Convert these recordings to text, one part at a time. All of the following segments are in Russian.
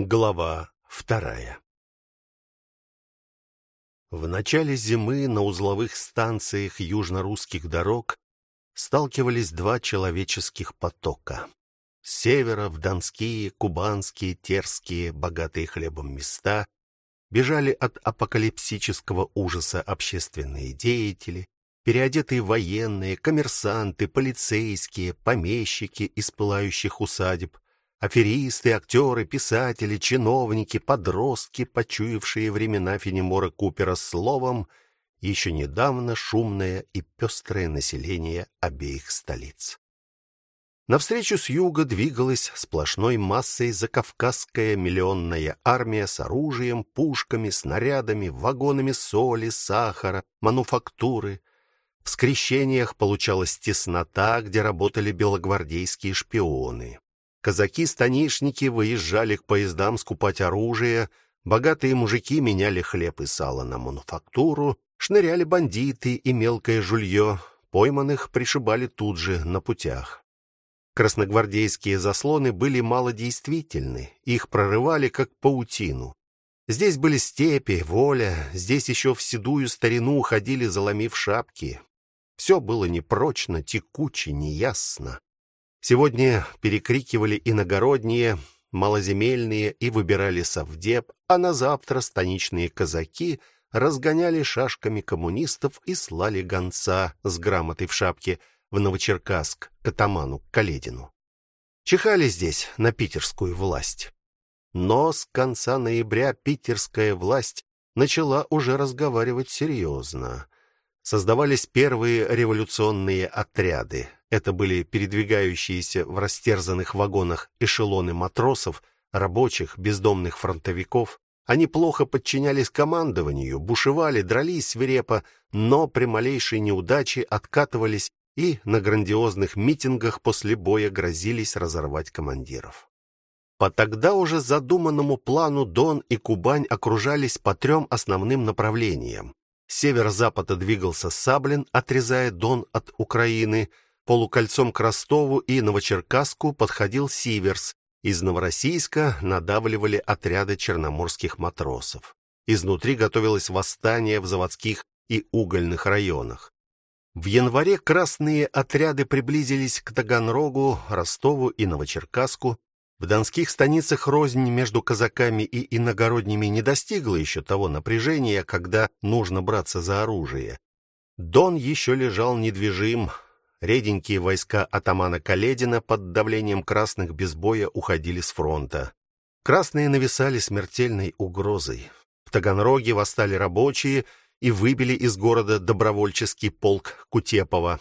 Глава вторая. В начале зимы на узловых станциях южно-русских дорог сталкивались два человеческих потока. С севера в донские, кубанские, терские, богатые хлебом места бежали от апокалипсического ужаса общественные деятели, переодетые военные, коммерсанты, полицейские, помещики из пылающих усадеб, Аферисты, актеры, писатели, чиновники, подростки, почуявшие времена Фенемора Купера словом, еще недавно шумное и пестрое население обеих столиц. Навстречу с юга двигалась сплошной массой закавказская миллионная армия с оружием, пушками, снарядами, вагонами соли, сахара, мануфактуры. В скрещениях получалась теснота, где работали белогвардейские шпионы. Казаки-станишники выезжали к поездам скупать оружие, богатые мужики меняли хлеб и сало на мануфактуру, шныряли бандиты и мелкое жулье, пойманных пришибали тут же на путях. Красногвардейские заслоны были малодействительны, их прорывали как паутину. Здесь были степи, воля, здесь еще в седую старину ходили заломив шапки. Все было непрочно, текуче, неясно. Сегодня перекрикивали иногородние, малоземельные и выбирали совдеп, а на завтра станичные казаки разгоняли шашками коммунистов и слали гонца с грамотой в шапке в Новочеркасск к атаману Каледину. Чихали здесь на питерскую власть. Но с конца ноября питерская власть начала уже разговаривать серьезно. Создавались первые революционные отряды. Это были передвигающиеся в растерзанных вагонах эшелоны матросов, рабочих, бездомных фронтовиков. Они плохо подчинялись командованию, бушевали, дрались свирепо, но при малейшей неудаче откатывались и на грандиозных митингах после боя грозились разорвать командиров. По тогда уже задуманному плану Дон и Кубань окружались по трем основным направлениям. С северо-запада двигался Саблин, отрезая Дон от Украины, полукольцом к Ростову и Новочеркасску подходил Сиверс. Из Новороссийска надавливали отряды черноморских матросов. Изнутри готовилось восстание в заводских и угольных районах. В январе красные отряды приблизились к Таганрогу, Ростову и Новочеркасску. В донских станицах рознь между казаками и иногородними не достигла еще того напряжения, когда нужно браться за оружие. Дон еще лежал недвижим, реденькие войска атамана Каледина под давлением красных без боя уходили с фронта. Красные нависали смертельной угрозой. В Таганроге восстали рабочие и выбили из города добровольческий полк Кутепова.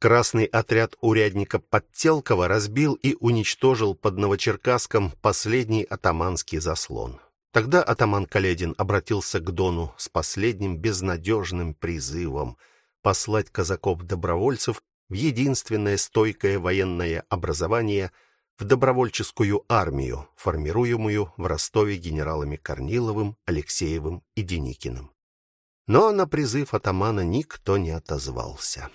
Красный отряд урядника Подтелкова разбил и уничтожил под Новочеркасском последний атаманский заслон. Тогда атаман Каледин обратился к Дону с последним безнадежным призывом послать казаков-добровольцев единственное стойкое военное образование в добровольческую армию, формируемую в Ростове генералами Корниловым, Алексеевым и Деникиным. Но на призыв атамана никто не отозвался.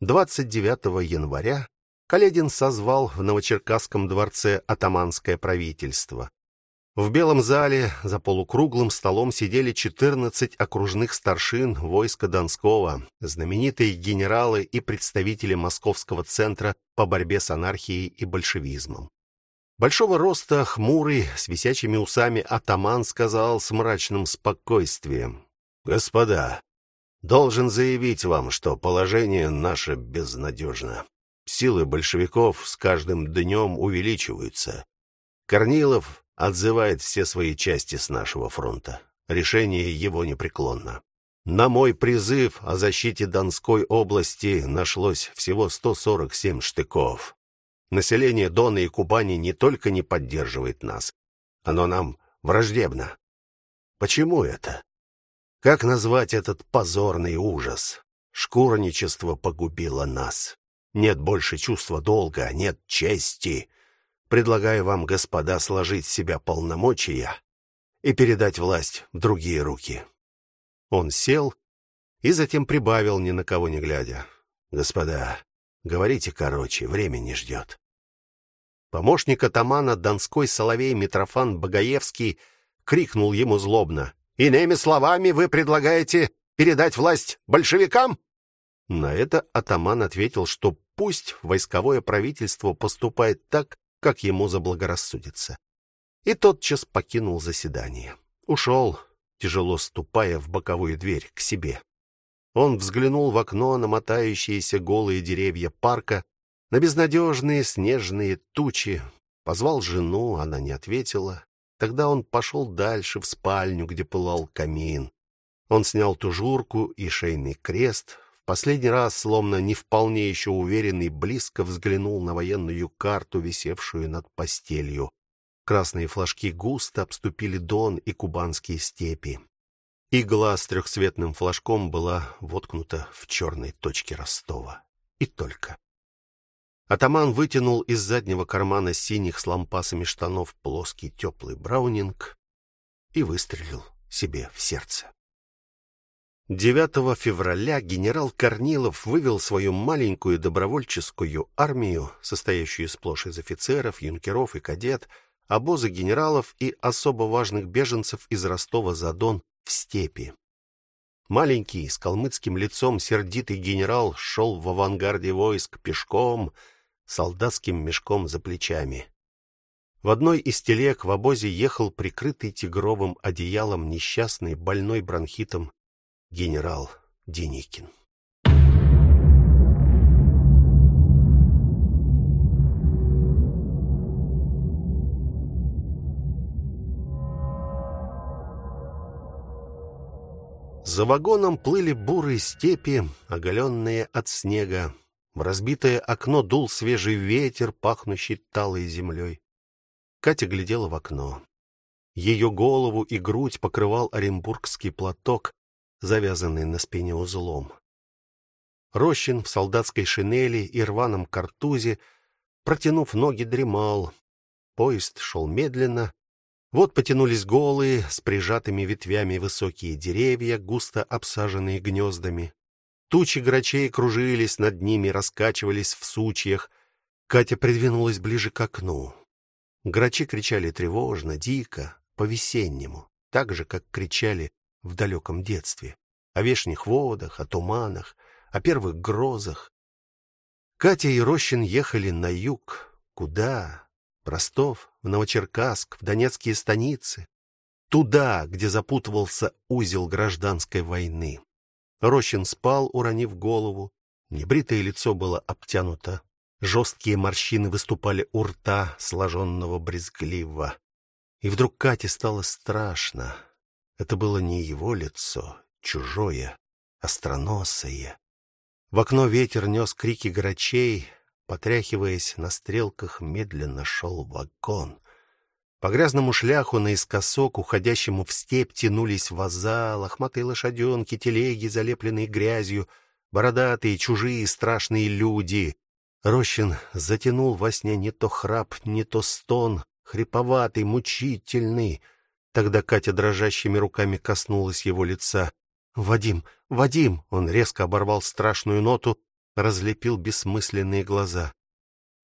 29 января Каледин созвал в Новочеркасском дворце атаманское правительство. В белом зале за полукруглым столом сидели 14 окружных старшин войска Донского, знаменитые генералы и представители Московского центра по борьбе с анархией и большевизмом. Большого роста, хмурый, с висячими усами атаман сказал с мрачным спокойствием: "Господа, должен заявить вам, что положение наше безнадежно. Силы большевиков с каждым днем увеличиваются. Корнилов отзывает все свои части с нашего фронта. Решение его непреклонно. На мой призыв о защите Донской области нашлось всего 147 штыков. Население Дона и Кубани не только не поддерживает нас, оно нам враждебно. Почему это? Как назвать этот позорный ужас? Шкурничество погубило нас. Нет больше чувства долга, нет чести. Предлагаю вам, господа, сложить с себя полномочия и передать власть в другие руки. Он сел и затем прибавил, ни на кого не глядя: "Господа, говорите короче, время не ждет». Помощник атамана Донской Соловей Митрофан Богоевский крикнул ему злобно: "Иными словами, вы предлагаете передать власть большевикам?" На это атаман ответил, что пусть войсковое правительство поступает так, как ему заблагорассудится. И тотчас покинул заседание. Ушел, тяжело ступая в боковую дверь к себе. Он взглянул в окно на мотающиеся голые деревья парка, на безнадежные снежные тучи, позвал жену, она не ответила. Тогда он пошел дальше в спальню, где пылал камин. Он снял тужурку и шейный крест, последний раз, словно не вполне еще уверенный, близко взглянул на военную карту, висевшую над постелью. Красные флажки густо обступили Дон и кубанские степи. Игла с трехцветным флажком была воткнута в черной точке Ростова. И только. Атаман вытянул из заднего кармана синих с лампасами штанов плоский теплый браунинг и выстрелил себе в сердце. 9 февраля генерал Корнилов вывел свою маленькую добровольческую армию, состоящую сплошь из офицеров, юнкеров и кадет, обозы генералов и особо важных беженцев из Ростова-за-Дон в степи. Маленький, с калмыцким лицом сердитый генерал шел в авангарде войск пешком, солдатским мешком за плечами. В одной из телег в обозе ехал прикрытый тигровым одеялом несчастный, больной бронхитом генерал Деникин. За вагоном плыли бурые степи, оголенные от снега. В разбитое окно дул свежий ветер, пахнущий талой землей. Катя глядела в окно. Ее голову и грудь покрывал оренбургский платок, завязанный на спине узлом. Рощин в солдатской шинели и рваном картузе, протянув ноги, дремал. Поезд шел медленно. Вот потянулись голые, с прижатыми ветвями высокие деревья, густо обсаженные гнездами. Тучи грачей кружились над ними, раскачивались в сучьях. Катя придвинулась ближе к окну. Грачи кричали тревожно, дико, по-весеннему, так же, как кричали в далеком детстве, о вешних водах, о туманах, о первых грозах. Катя и Рощин ехали на юг. Куда? В Ростов, в Новочеркасск, в Донецкие станицы. Туда, где запутывался узел гражданской войны. Рощин спал, уронив голову. Небритое лицо было обтянуто. Жесткие морщины выступали у рта, сложенного брезгливо. И вдруг Кате стало страшно. Это было не его лицо, чужое, остроносое. В окно ветер нес крики грачей, потряхиваясь на стрелках, медленно шел вагон. По грязному шляху наискосок, уходящему в степь, тянулись ваза, лохматые лошаденки, телеги, залепленные грязью, бородатые, чужие, страшные люди. Рощин затянул во сне не то храп, не то стон, хриповатый, мучительный. Тогда Катя дрожащими руками коснулась его лица. "Вадим, Вадим!" Он резко оборвал страшную ноту, разлепил бессмысленные глаза.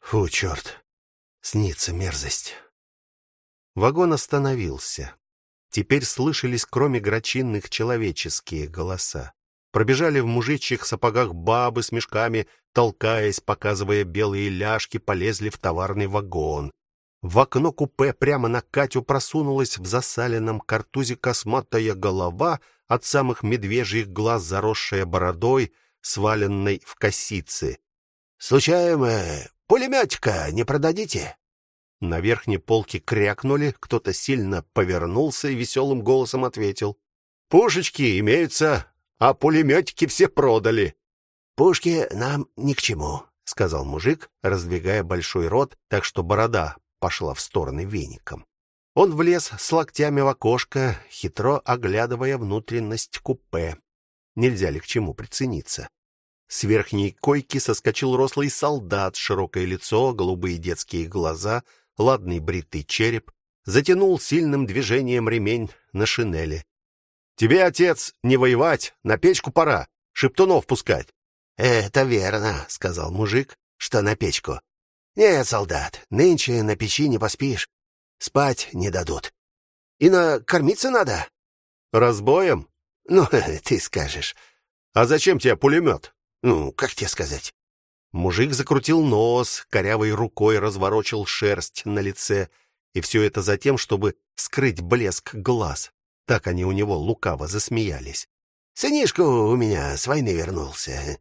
"Фу, черт! Снится мерзость". Вагон остановился. Теперь слышались кроме грачинных человеческие голоса. Пробежали в мужичьих сапогах бабы с мешками, толкаясь, показывая белые ляжки, полезли в товарный вагон. В окно купе прямо на Катю просунулась в засаленном картузе косматая голова, от самых медвежьих глаз заросшая бородой, сваленной в косицы. Случаем пулеметика не продадите? На верхней полке крякнули, кто-то сильно повернулся и веселым голосом ответил: "Пушечки имеются, а пулеметики все продали". "Пушки нам ни к чему", сказал мужик, раздвигая большой рот, так что борода пошла в стороны веником. Он влез с локтями в окошко, хитро оглядывая внутренность купе. Нельзя ли к чему прицениться? С верхней койки соскочил рослый солдат, широкое лицо, голубые детские глаза, ладный бритый череп, затянул сильным движением ремень на шинели. Тебе, отец, не воевать, на печку пора, шептунов пускать. Это верно, сказал мужик, что на печку. Нет, солдат, нынче на печи не поспишь. Спать не дадут. И накормиться надо. Разбоем? Ну, ты скажешь. А зачем тебе пулемет? Ну, как тебе сказать? Мужик закрутил нос, корявой рукой разворочил шерсть на лице, и все это за тем, чтобы скрыть блеск глаз. Так они у него лукаво засмеялись. Сынишка у меня с войны вернулся.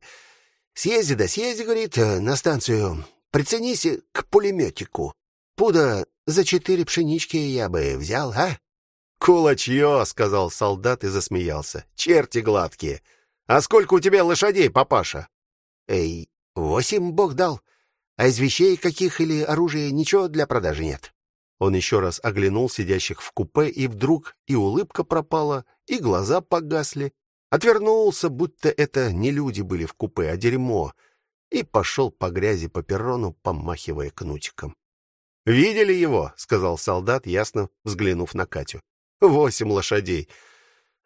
Съезди да съезди, говорит, на станцию. Приценись к пулеметику. Пуда за четыре пшенички я бы взял, а? Кулачье, сказал солдат и засмеялся. Черти гладкие. А сколько у тебя лошадей, папаша? Эй, Восемь Бог дал. А из вещей каких или оружия ничего для продажи нет. Он еще раз оглянул сидящих в купе, и вдруг и улыбка пропала, и глаза погасли. Отвернулся, будто это не люди были в купе, а дерьмо, и пошел по грязи по перрону, помахивая кнутиком. Видели его, сказал солдат, ясно взглянув на Катю. Восемь лошадей.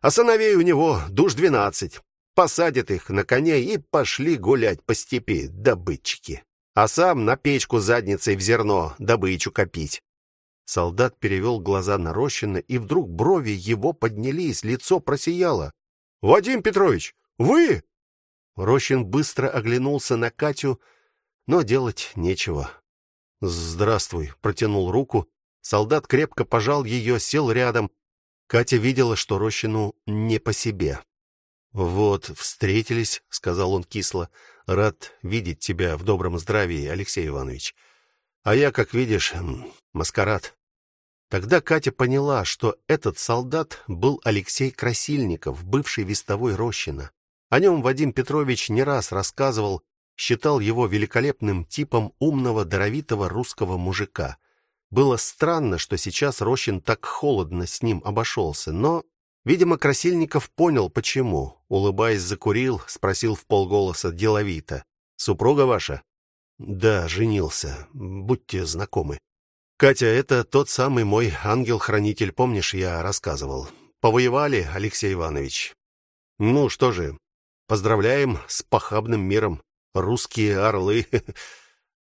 А сыновей у него душ двенадцать посадят их на коней и пошли гулять по степи добытчики. А сам на печку задницей в зерно добычу копить. Солдат перевел глаза на Рощина, и вдруг брови его поднялись, лицо просияло. Вадим Петрович, вы? Рощин быстро оглянулся на Катю, но делать нечего. "Здравствуй", протянул руку. Солдат крепко пожал ее, сел рядом. Катя видела, что Рощину не по себе. Вот, встретились, сказал он кисло. Рад видеть тебя в добром здравии, Алексей Иванович. А я, как видишь, маскарад. Тогда Катя поняла, что этот солдат был Алексей Красильников, бывший вестовой Рощина. О нем Вадим Петрович не раз рассказывал, считал его великолепным типом умного, даровитого русского мужика. Было странно, что сейчас Рощин так холодно с ним обошелся, но Видимо, Красильников понял почему. Улыбаясь, закурил, спросил в полголоса деловито: "Супруга ваша?" "Да, женился. Будьте знакомы. Катя это тот самый мой ангел-хранитель, помнишь, я рассказывал. Повоевали, Алексей Иванович. Ну что же, поздравляем с похабным миром. Русские орлы.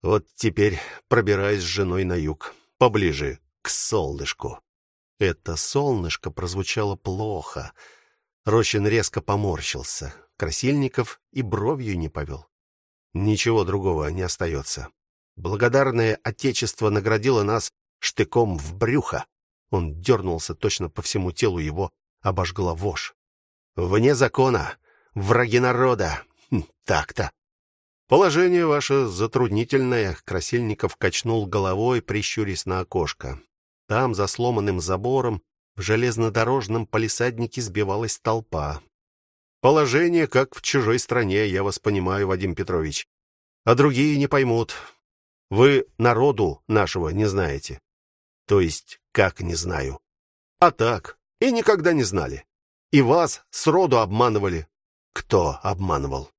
Вот теперь пробираюсь с женой на юг, поближе к солнышку. Это солнышко прозвучало плохо. Рощин резко поморщился. Красильников и бровью не повел. Ничего другого не остается. Благодарное отечество наградило нас штыком в брюхо. Он дернулся точно по всему телу его, обожгла вошь. Вне закона, враги народа. Хм, так-то. Положение ваше затруднительное, Красильников качнул головой, прищурясь на окошко. Там, за сломанным забором, в железнодорожном полисаднике сбивалась толпа. Положение как в чужой стране, я вас понимаю, Вадим Петрович. А другие не поймут. Вы народу нашего не знаете. То есть, как не знаю? А так, и никогда не знали. И вас сроду обманывали. Кто обманывал?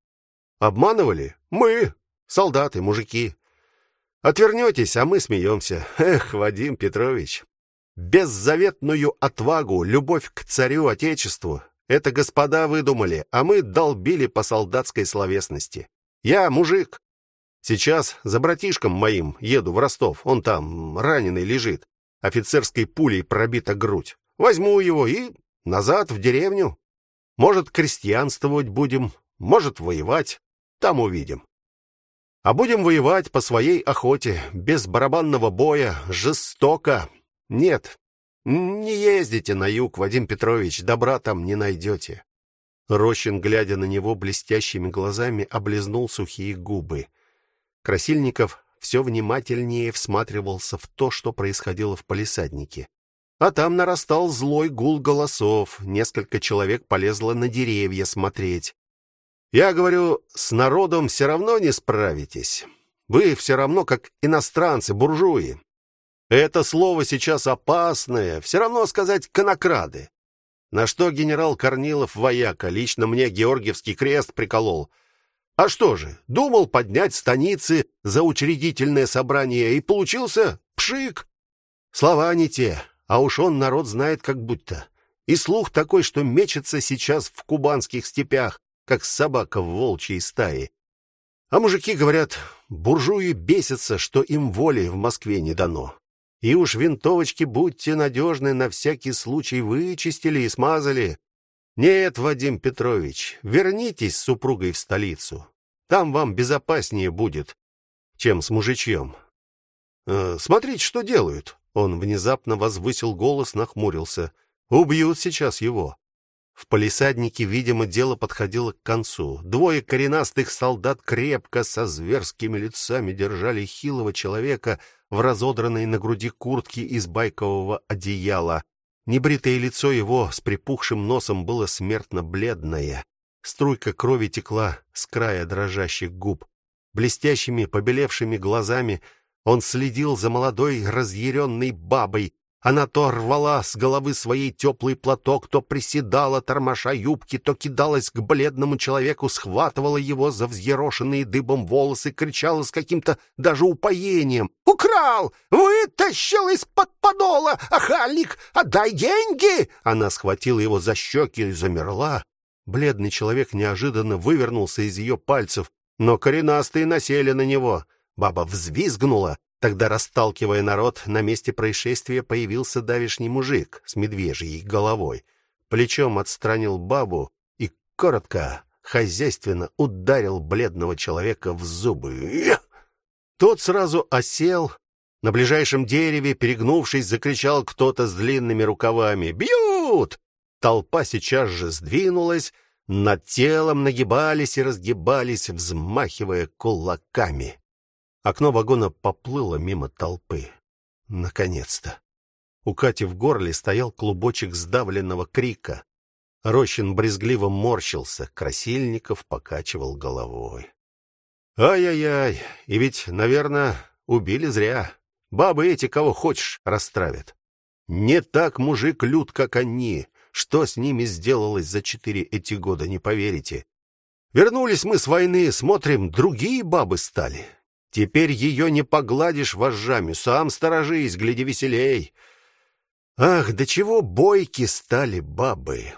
Обманывали мы, солдаты, мужики. Отвернётесь, а мы смеемся. Эх, Вадим Петрович, беззаветную отвагу, любовь к царю отечеству это господа выдумали, а мы долбили по солдатской словесности. Я мужик. Сейчас за братишком моим еду в Ростов. Он там раненый лежит. Офицерской пулей пробита грудь. Возьму его и назад в деревню. Может, крестьянствовать будем, может, воевать. Там увидим. А будем воевать по своей охоте, без барабанного боя, жестоко. Нет. Не ездите на юг, Вадим Петрович, добра там не найдете. Рощин, глядя на него блестящими глазами, облизнул сухие губы. Красильников все внимательнее всматривался в то, что происходило в полисаднике. А там нарастал злой гул голосов, несколько человек полезло на деревья смотреть. Я говорю, с народом все равно не справитесь. Вы все равно как иностранцы, буржуи. Это слово сейчас опасное, все равно сказать конокрады. На что генерал Корнилов вояка лично мне Георгиевский крест приколол. А что же, думал поднять станицы за учредительное собрание и получился пшик. Слова не те, а уж он народ знает как будто. И слух такой, что мечется сейчас в кубанских степях, как собака в волчьей стае. А мужики говорят, буржуи бесятся, что им воли в Москве не дано. И уж винтовочки будьте надежны, на всякий случай вычистили и смазали. Нет, Вадим Петрович, вернитесь с супругой в столицу. Там вам безопаснее будет, чем с мужичьем. Э, смотрите, что делают. Он внезапно возвысил голос, нахмурился. Убьют сейчас его. В полисаднике, видимо, дело подходило к концу. Двое коренастых солдат крепко со зверскими лицами держали хилого человека в разодранной на груди куртке из байкового одеяла. Небритое лицо его с припухшим носом было смертно бледное. Струйка крови текла с края дрожащих губ. Блестящими, побелевшими глазами он следил за молодой разъяренной бабой, она то рвала с головы своей теплый платок, то приседала, тормоша юбки, то кидалась к бледному человеку, схватывала его за взъерошенные дыбом волосы, кричала с каким-то даже упоением: "Украл! Вытащил из-под подола! Ахальник, отдай деньги!" Она схватила его за щеки и замерла. Бледный человек неожиданно вывернулся из ее пальцев, но коренастые насели на него. Баба взвизгнула, Тогда, расталкивая народ, на месте происшествия появился давишний мужик с медвежьей головой. Плечом отстранил бабу и коротко, хозяйственно ударил бледного человека в зубы. Тот сразу осел. На ближайшем дереве, перегнувшись, закричал кто-то с длинными рукавами: "Бьют!" Толпа сейчас же сдвинулась, над телом нагибались и разгибались, взмахивая кулаками. Окно вагона поплыло мимо толпы. Наконец-то. У Кати в горле стоял клубочек сдавленного крика. Рощин брезгливо морщился, Красильников покачивал головой. Ай-ай-ай, и ведь, наверное, убили зря. Бабы эти кого хочешь расстравят. Не так мужик лют, как они. Что с ними сделалось за четыре эти года, не поверите. Вернулись мы с войны, смотрим, другие бабы стали. Теперь ее не погладишь вожжами, сам сторожись, гляди веселей. Ах, до чего бойки стали бабы.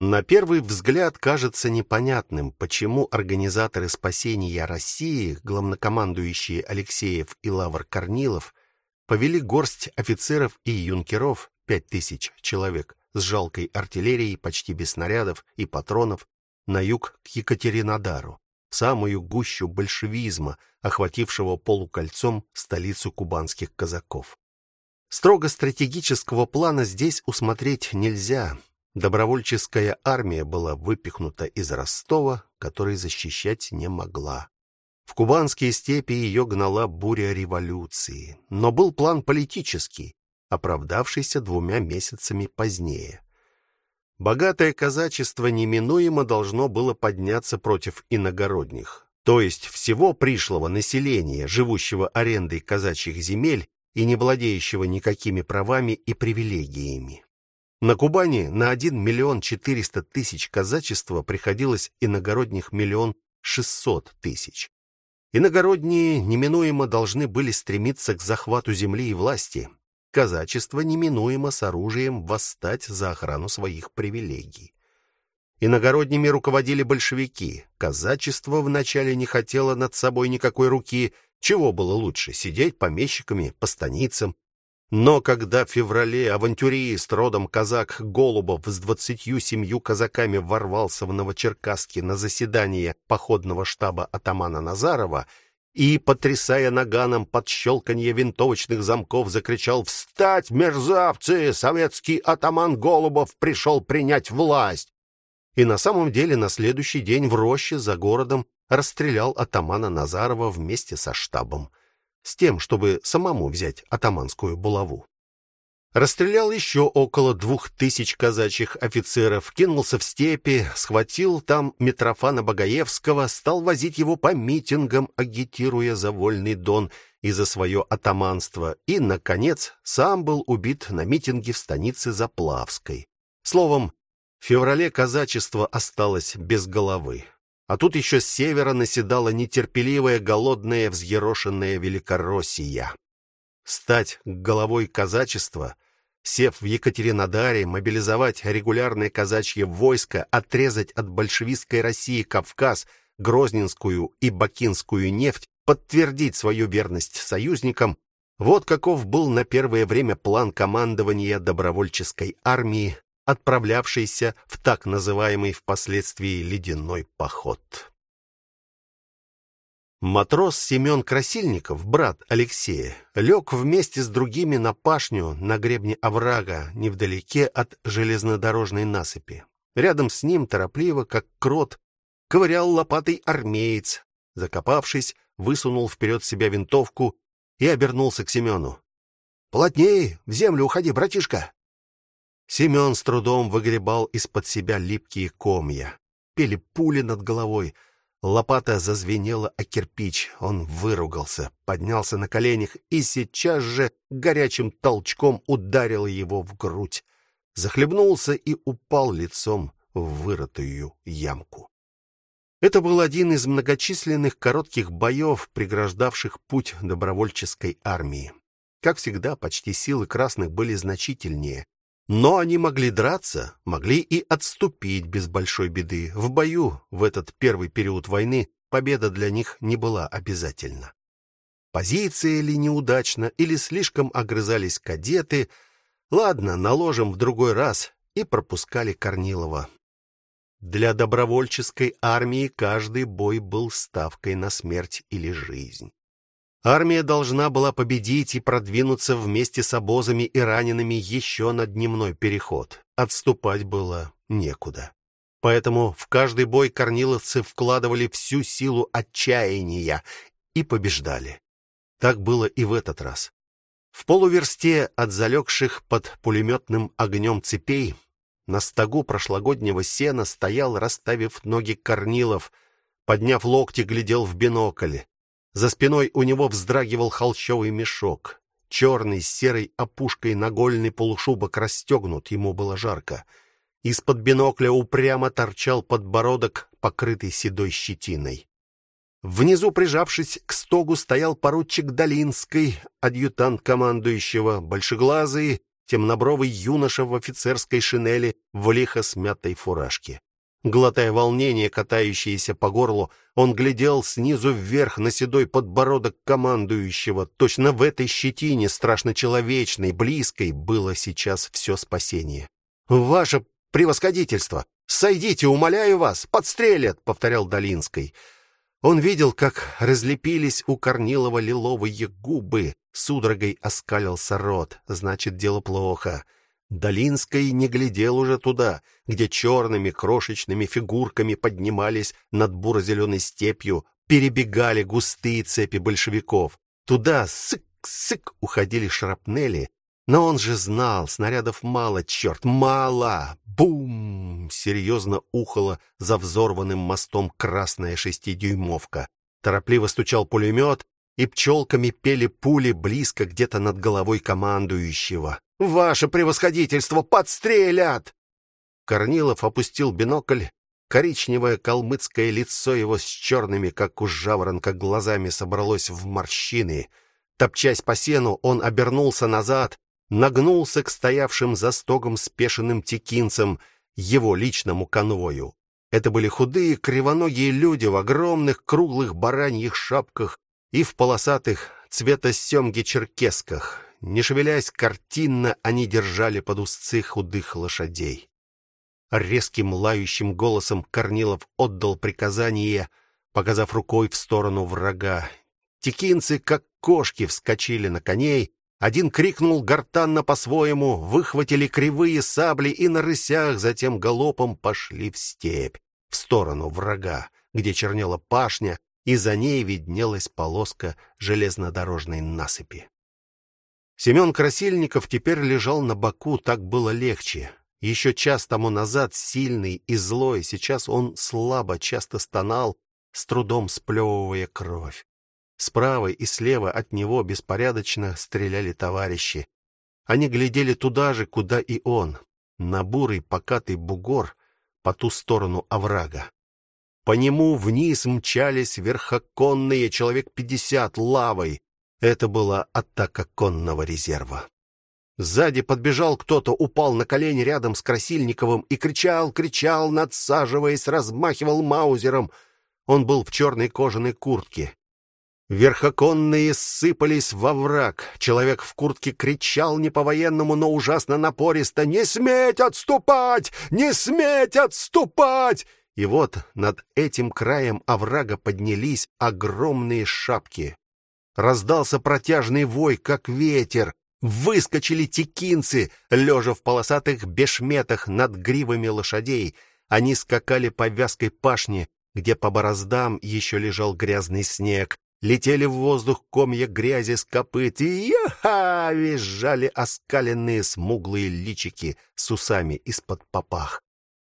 На первый взгляд кажется непонятным, почему организаторы спасения России, главнокомандующие Алексеев и Лавр Корнилов, повели горсть офицеров и юнкеров, пять тысяч человек, с жалкой артиллерией, почти без снарядов и патронов, на юг к Екатеринодару, в самую гущу большевизма, охватившего полукольцом столицу кубанских казаков. Строго стратегического плана здесь усмотреть нельзя. Добровольческая армия была выпихнута из Ростова, который защищать не могла. В кубанские степи ее гнала буря революции, но был план политический, оправдавшийся двумя месяцами позднее. Богатое казачество неминуемо должно было подняться против иногородних, то есть всего пришлого населения, живущего арендой казачьих земель и не владеющего никакими правами и привилегиями. На Кубани на 1 миллион 400 тысяч казачества приходилось иногородних миллион 600 тысяч. Иногородние неминуемо должны были стремиться к захвату земли и власти, казачество неминуемо с оружием восстать за охрану своих привилегий. Иногородними руководили большевики. Казачество вначале не хотело над собой никакой руки, чего было лучше сидеть помещиками по станицам. Но когда в феврале авантюрист родом казак Голубов с двадцатью семью казаками ворвался в Новочеркасске на заседание походного штаба атамана Назарова и, потрясая наганом под щелканье винтовочных замков, закричал «Встать, мерзавцы! Советский атаман Голубов пришел принять власть!» И на самом деле на следующий день в роще за городом расстрелял атамана Назарова вместе со штабом, с тем, чтобы самому взять атаманскую булаву расстрелял еще около двух тысяч казачьих офицеров, кинулся в степи, схватил там Митрофана Багаевского, стал возить его по митингам, агитируя за вольный Дон и за свое атаманство, и наконец сам был убит на митинге в станице Заплавской. Словом, в феврале казачество осталось без головы. А тут еще с севера наседала нетерпеливая, голодная, взъерошенная Великороссия. Стать головой казачества сев в Екатеринодаре, мобилизовать регулярное казачье войско, отрезать от большевистской России Кавказ, Грозненскую и Бакинскую нефть, подтвердить свою верность союзникам. Вот каков был на первое время план командования добровольческой армии, отправлявшейся в так называемый впоследствии ледяной поход. Матрос Семен Красильников, брат Алексея, лег вместе с другими на пашню на гребне оврага, невдалеке от железнодорожной насыпи. Рядом с ним торопливо, как крот, ковырял лопатой армеец. Закопавшись, высунул вперед себя винтовку и обернулся к Семену. "Плотнее, в землю уходи, братишка". Семен с трудом выгребал из-под себя липкие комья. Пели пули над головой. Лопата зазвенела о кирпич. Он выругался, поднялся на коленях и сейчас же горячим толчком ударил его в грудь. Захлебнулся и упал лицом в вырытую ямку. Это был один из многочисленных коротких боев, преграждавших путь добровольческой армии. Как всегда, почти силы красных были значительнее, но они могли драться, могли и отступить без большой беды. В бою в этот первый период войны победа для них не была обязательна. Позиция ли неудачна или слишком огрызались кадеты, ладно, наложим в другой раз, и пропускали Корнилова. Для добровольческой армии каждый бой был ставкой на смерть или жизнь. Армия должна была победить и продвинуться вместе с обозами и ранеными еще на дневной переход. Отступать было некуда. Поэтому в каждый бой корниловцы вкладывали всю силу отчаяния и побеждали. Так было и в этот раз. В полуверсте от залегших под пулеметным огнем цепей на стогу прошлогоднего сена стоял, расставив ноги Корнилов, подняв локти, глядел в бинокль. За спиной у него вздрагивал холщовый мешок. Черный с серой опушкой нагольный полушубок расстегнут, ему было жарко. Из-под бинокля упрямо торчал подбородок, покрытый седой щетиной. Внизу, прижавшись к стогу, стоял поручик Долинский, адъютант командующего, большеглазый, темнобровый юноша в офицерской шинели, в лихо смятой фуражке. Глотая волнение, катающееся по горлу, он глядел снизу вверх на седой подбородок командующего. Точно в этой щетине, страшно человечной, близкой, было сейчас все спасение. «Ваше превосходительство! Сойдите, умоляю вас! Подстрелят!» — повторял Долинский. Он видел, как разлепились у Корнилова лиловые губы, судорогой оскалился рот. Значит, дело плохо. Долинский не глядел уже туда, где черными крошечными фигурками поднимались над буро-зеленой степью, перебегали густые цепи большевиков. Туда сык-сык уходили шрапнели, но он же знал, снарядов мало, черт, мало. Бум! Серьезно ухала за взорванным мостом красная шестидюймовка. Торопливо стучал пулемет, и пчелками пели пули близко где-то над головой командующего. Ваше превосходительство, подстрелят. Корнилов опустил бинокль. Коричневое калмыцкое лицо его с черными, как у жаворонка, глазами собралось в морщины. Топчась по сену, он обернулся назад, нагнулся к стоявшим за стогом спешенным текинцам, его личному конвою. Это были худые, кривоногие люди в огромных круглых бараньих шапках и в полосатых цвета семги черкесках. Не шевелясь картинно, они держали под узцы худых лошадей. Резким лающим голосом Корнилов отдал приказание, показав рукой в сторону врага. Текинцы, как кошки, вскочили на коней. Один крикнул гортанно по-своему, выхватили кривые сабли и на рысях затем галопом пошли в степь, в сторону врага, где чернела пашня, и за ней виднелась полоска железнодорожной насыпи. Семен Красильников теперь лежал на боку, так было легче. Еще час тому назад сильный и злой, сейчас он слабо, часто стонал, с трудом сплевывая кровь. Справа и слева от него беспорядочно стреляли товарищи. Они глядели туда же, куда и он, на бурый покатый бугор по ту сторону оврага. По нему вниз мчались верхоконные человек пятьдесят лавой. Это была атака конного резерва. Сзади подбежал кто-то, упал на колени рядом с Красильниковым и кричал, кричал, надсаживаясь, размахивал маузером. Он был в черной кожаной куртке. Верхоконные сыпались во враг. Человек в куртке кричал не по-военному, но ужасно напористо: "Не сметь отступать! Не сметь отступать!" И вот над этим краем оврага поднялись огромные шапки. Раздался протяжный вой, как ветер. Выскочили текинцы, лежа в полосатых бешметах над гривами лошадей. Они скакали по вязкой пашне, где по бороздам еще лежал грязный снег. Летели в воздух комья грязи с копыт, и яха! визжали оскаленные смуглые личики с усами из-под попах.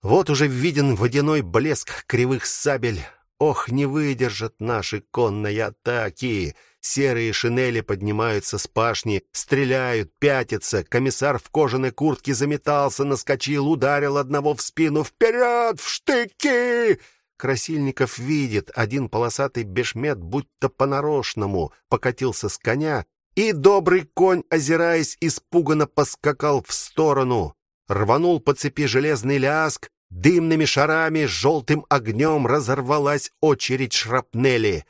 Вот уже виден водяной блеск кривых сабель. Ох, не выдержат наши конные атаки! Серые шинели поднимаются с пашни, стреляют, пятятся. Комиссар в кожаной куртке заметался, наскочил, ударил одного в спину. «Вперед! В штыки!» Красильников видит, один полосатый бешмет, будто понарошному, покатился с коня, и добрый конь, озираясь, испуганно поскакал в сторону. Рванул по цепи железный ляск, дымными шарами, желтым огнем разорвалась очередь шрапнели.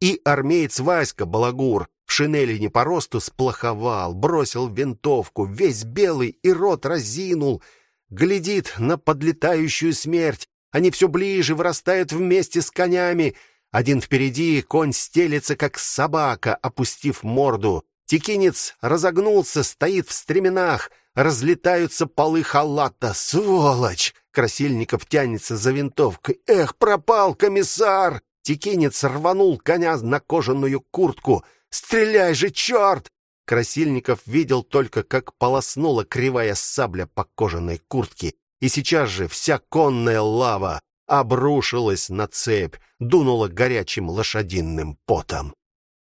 И армеец Васька Балагур в шинели не по росту сплоховал, бросил винтовку, весь белый и рот разинул, глядит на подлетающую смерть. Они все ближе вырастают вместе с конями. Один впереди, конь стелется как собака, опустив морду. Текинец разогнулся, стоит в стременах, разлетаются полы халата. Сволочь! Красильников тянется за винтовкой. Эх, пропал комиссар! Текинец рванул коня на кожаную куртку. Стреляй же, черт! Красильников видел только, как полоснула кривая сабля по кожаной куртке, и сейчас же вся конная лава обрушилась на цепь, дунула горячим лошадиным потом.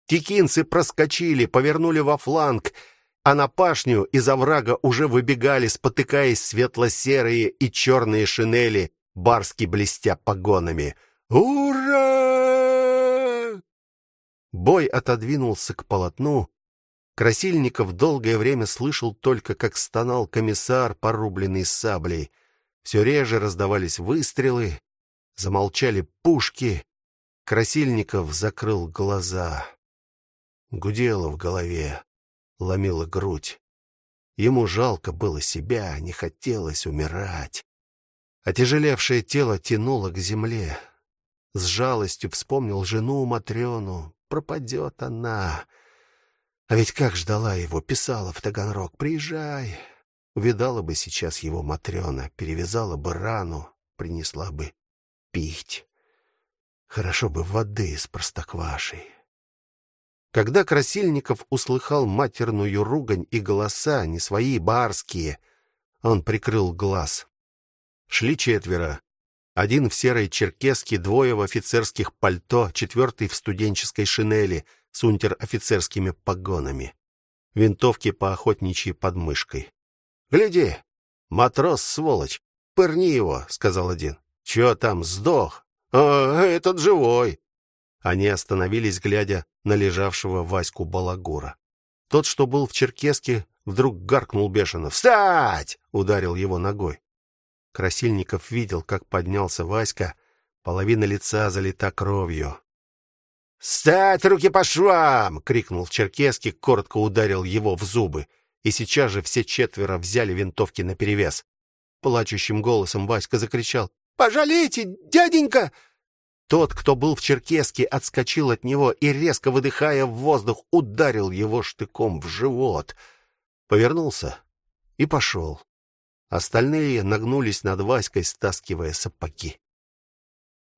Текинцы проскочили, повернули во фланг, а на пашню из оврага уже выбегали, спотыкаясь светло-серые и черные шинели, барски блестя погонами. Ура! Бой отодвинулся к полотну. Красильников долгое время слышал только, как стонал комиссар, порубленный саблей. Все реже раздавались выстрелы, замолчали пушки. Красильников закрыл глаза. Гудело в голове, ломило грудь. Ему жалко было себя, не хотелось умирать. Отяжелевшее тело тянуло к земле. С жалостью вспомнил жену Матрёну. Пропадет она. А ведь как ждала его, писала в Таганрог: "Приезжай". Увидала бы сейчас его Матрёна, перевязала бы рану, принесла бы пить. Хорошо бы воды с простоквашей. Когда Красильников услыхал матерную ругань и голоса, не свои барские, он прикрыл глаз. Шли четверо. Один в серой черкеске, двое в офицерских пальто, четвертый в студенческой шинели с унтер-офицерскими погонами. Винтовки по охотничьей под мышкой. "Гляди, матрос сволочь, пырни его", сказал один. "Что там, сдох? А этот живой". Они остановились, глядя на лежавшего Ваську Балагура. Тот, что был в черкеске, вдруг гаркнул бешено: "Встать!" ударил его ногой. Красильников видел, как поднялся Васька, половина лица залита кровью. "Стать руки по швам!" крикнул Черкесский, коротко ударил его в зубы, и сейчас же все четверо взяли винтовки наперевес. Плачущим голосом Васька закричал: "Пожалейте, дяденька!" Тот, кто был в Черкеске, отскочил от него и резко выдыхая в воздух, ударил его штыком в живот. Повернулся и пошел. Остальные нагнулись над Васькой, стаскивая сапоги.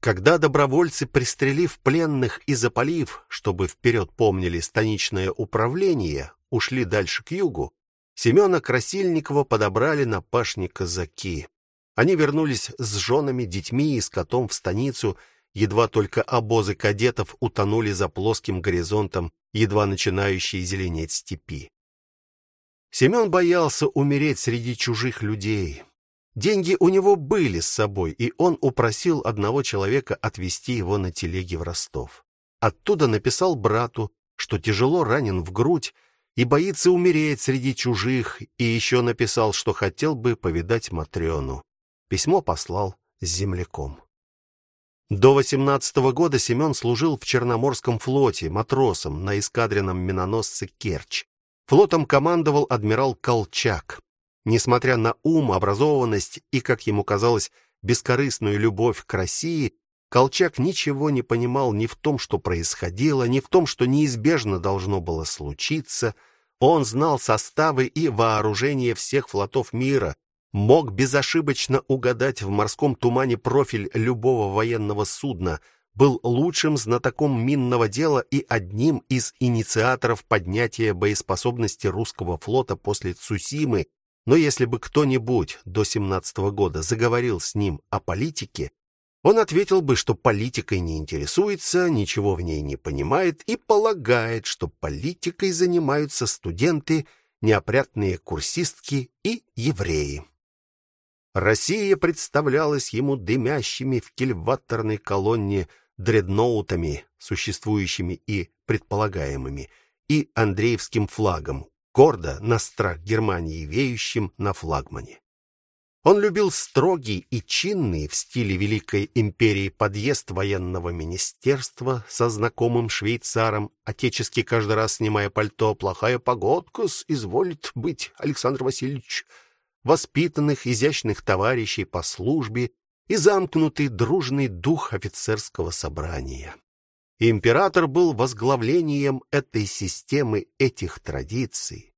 Когда добровольцы, пристрелив пленных и запалив, чтобы вперед помнили станичное управление, ушли дальше к югу, Семена Красильникова подобрали на пашне казаки. Они вернулись с женами, детьми и скотом в станицу, едва только обозы кадетов утонули за плоским горизонтом, едва начинающей зеленеть степи. Семен боялся умереть среди чужих людей. Деньги у него были с собой, и он упросил одного человека отвезти его на телеге в Ростов. Оттуда написал брату, что тяжело ранен в грудь и боится умереть среди чужих, и еще написал, что хотел бы повидать Матрёну. Письмо послал с земляком. До 18 -го года Семен служил в Черноморском флоте матросом на эскадренном миноносце Керчь. Флотом командовал адмирал Колчак. Несмотря на ум, образованность и, как ему казалось, бескорыстную любовь к России, Колчак ничего не понимал ни в том, что происходило, ни в том, что неизбежно должно было случиться. Он знал составы и вооружение всех флотов мира, мог безошибочно угадать в морском тумане профиль любого военного судна, был лучшим знатоком минного дела и одним из инициаторов поднятия боеспособности русского флота после Цусимы. Но если бы кто-нибудь до 17 -го года заговорил с ним о политике, он ответил бы, что политикой не интересуется, ничего в ней не понимает и полагает, что политикой занимаются студенты, неопрятные курсистки и евреи. Россия представлялась ему дымящими в кильваторной колонне дредноутами, существующими и предполагаемыми, и Андреевским флагом, гордо на страх Германии веющим на флагмане. Он любил строгий и чинный в стиле Великой империи подъезд военного министерства со знакомым швейцаром, отечески каждый раз снимая пальто. Плохая погодка, изволит быть, Александр Васильевич. Воспитанных, изящных товарищей по службе и замкнутый дружный дух офицерского собрания. Император был возглавлением этой системы, этих традиций.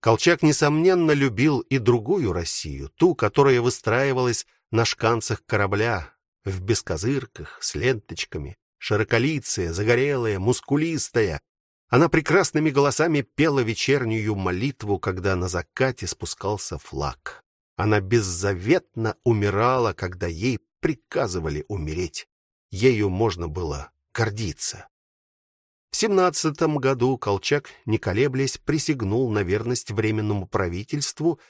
Колчак несомненно любил и другую Россию, ту, которая выстраивалась на шканцах корабля, в бескозырках, с ленточками, широколицая, загорелая, мускулистая. Она прекрасными голосами пела вечернюю молитву, когда на закате спускался флаг. Она беззаветно умирала, когда ей приказывали умереть. Ею можно было гордиться. В семнадцатом году Колчак, не колеблясь, присягнул на верность временному правительству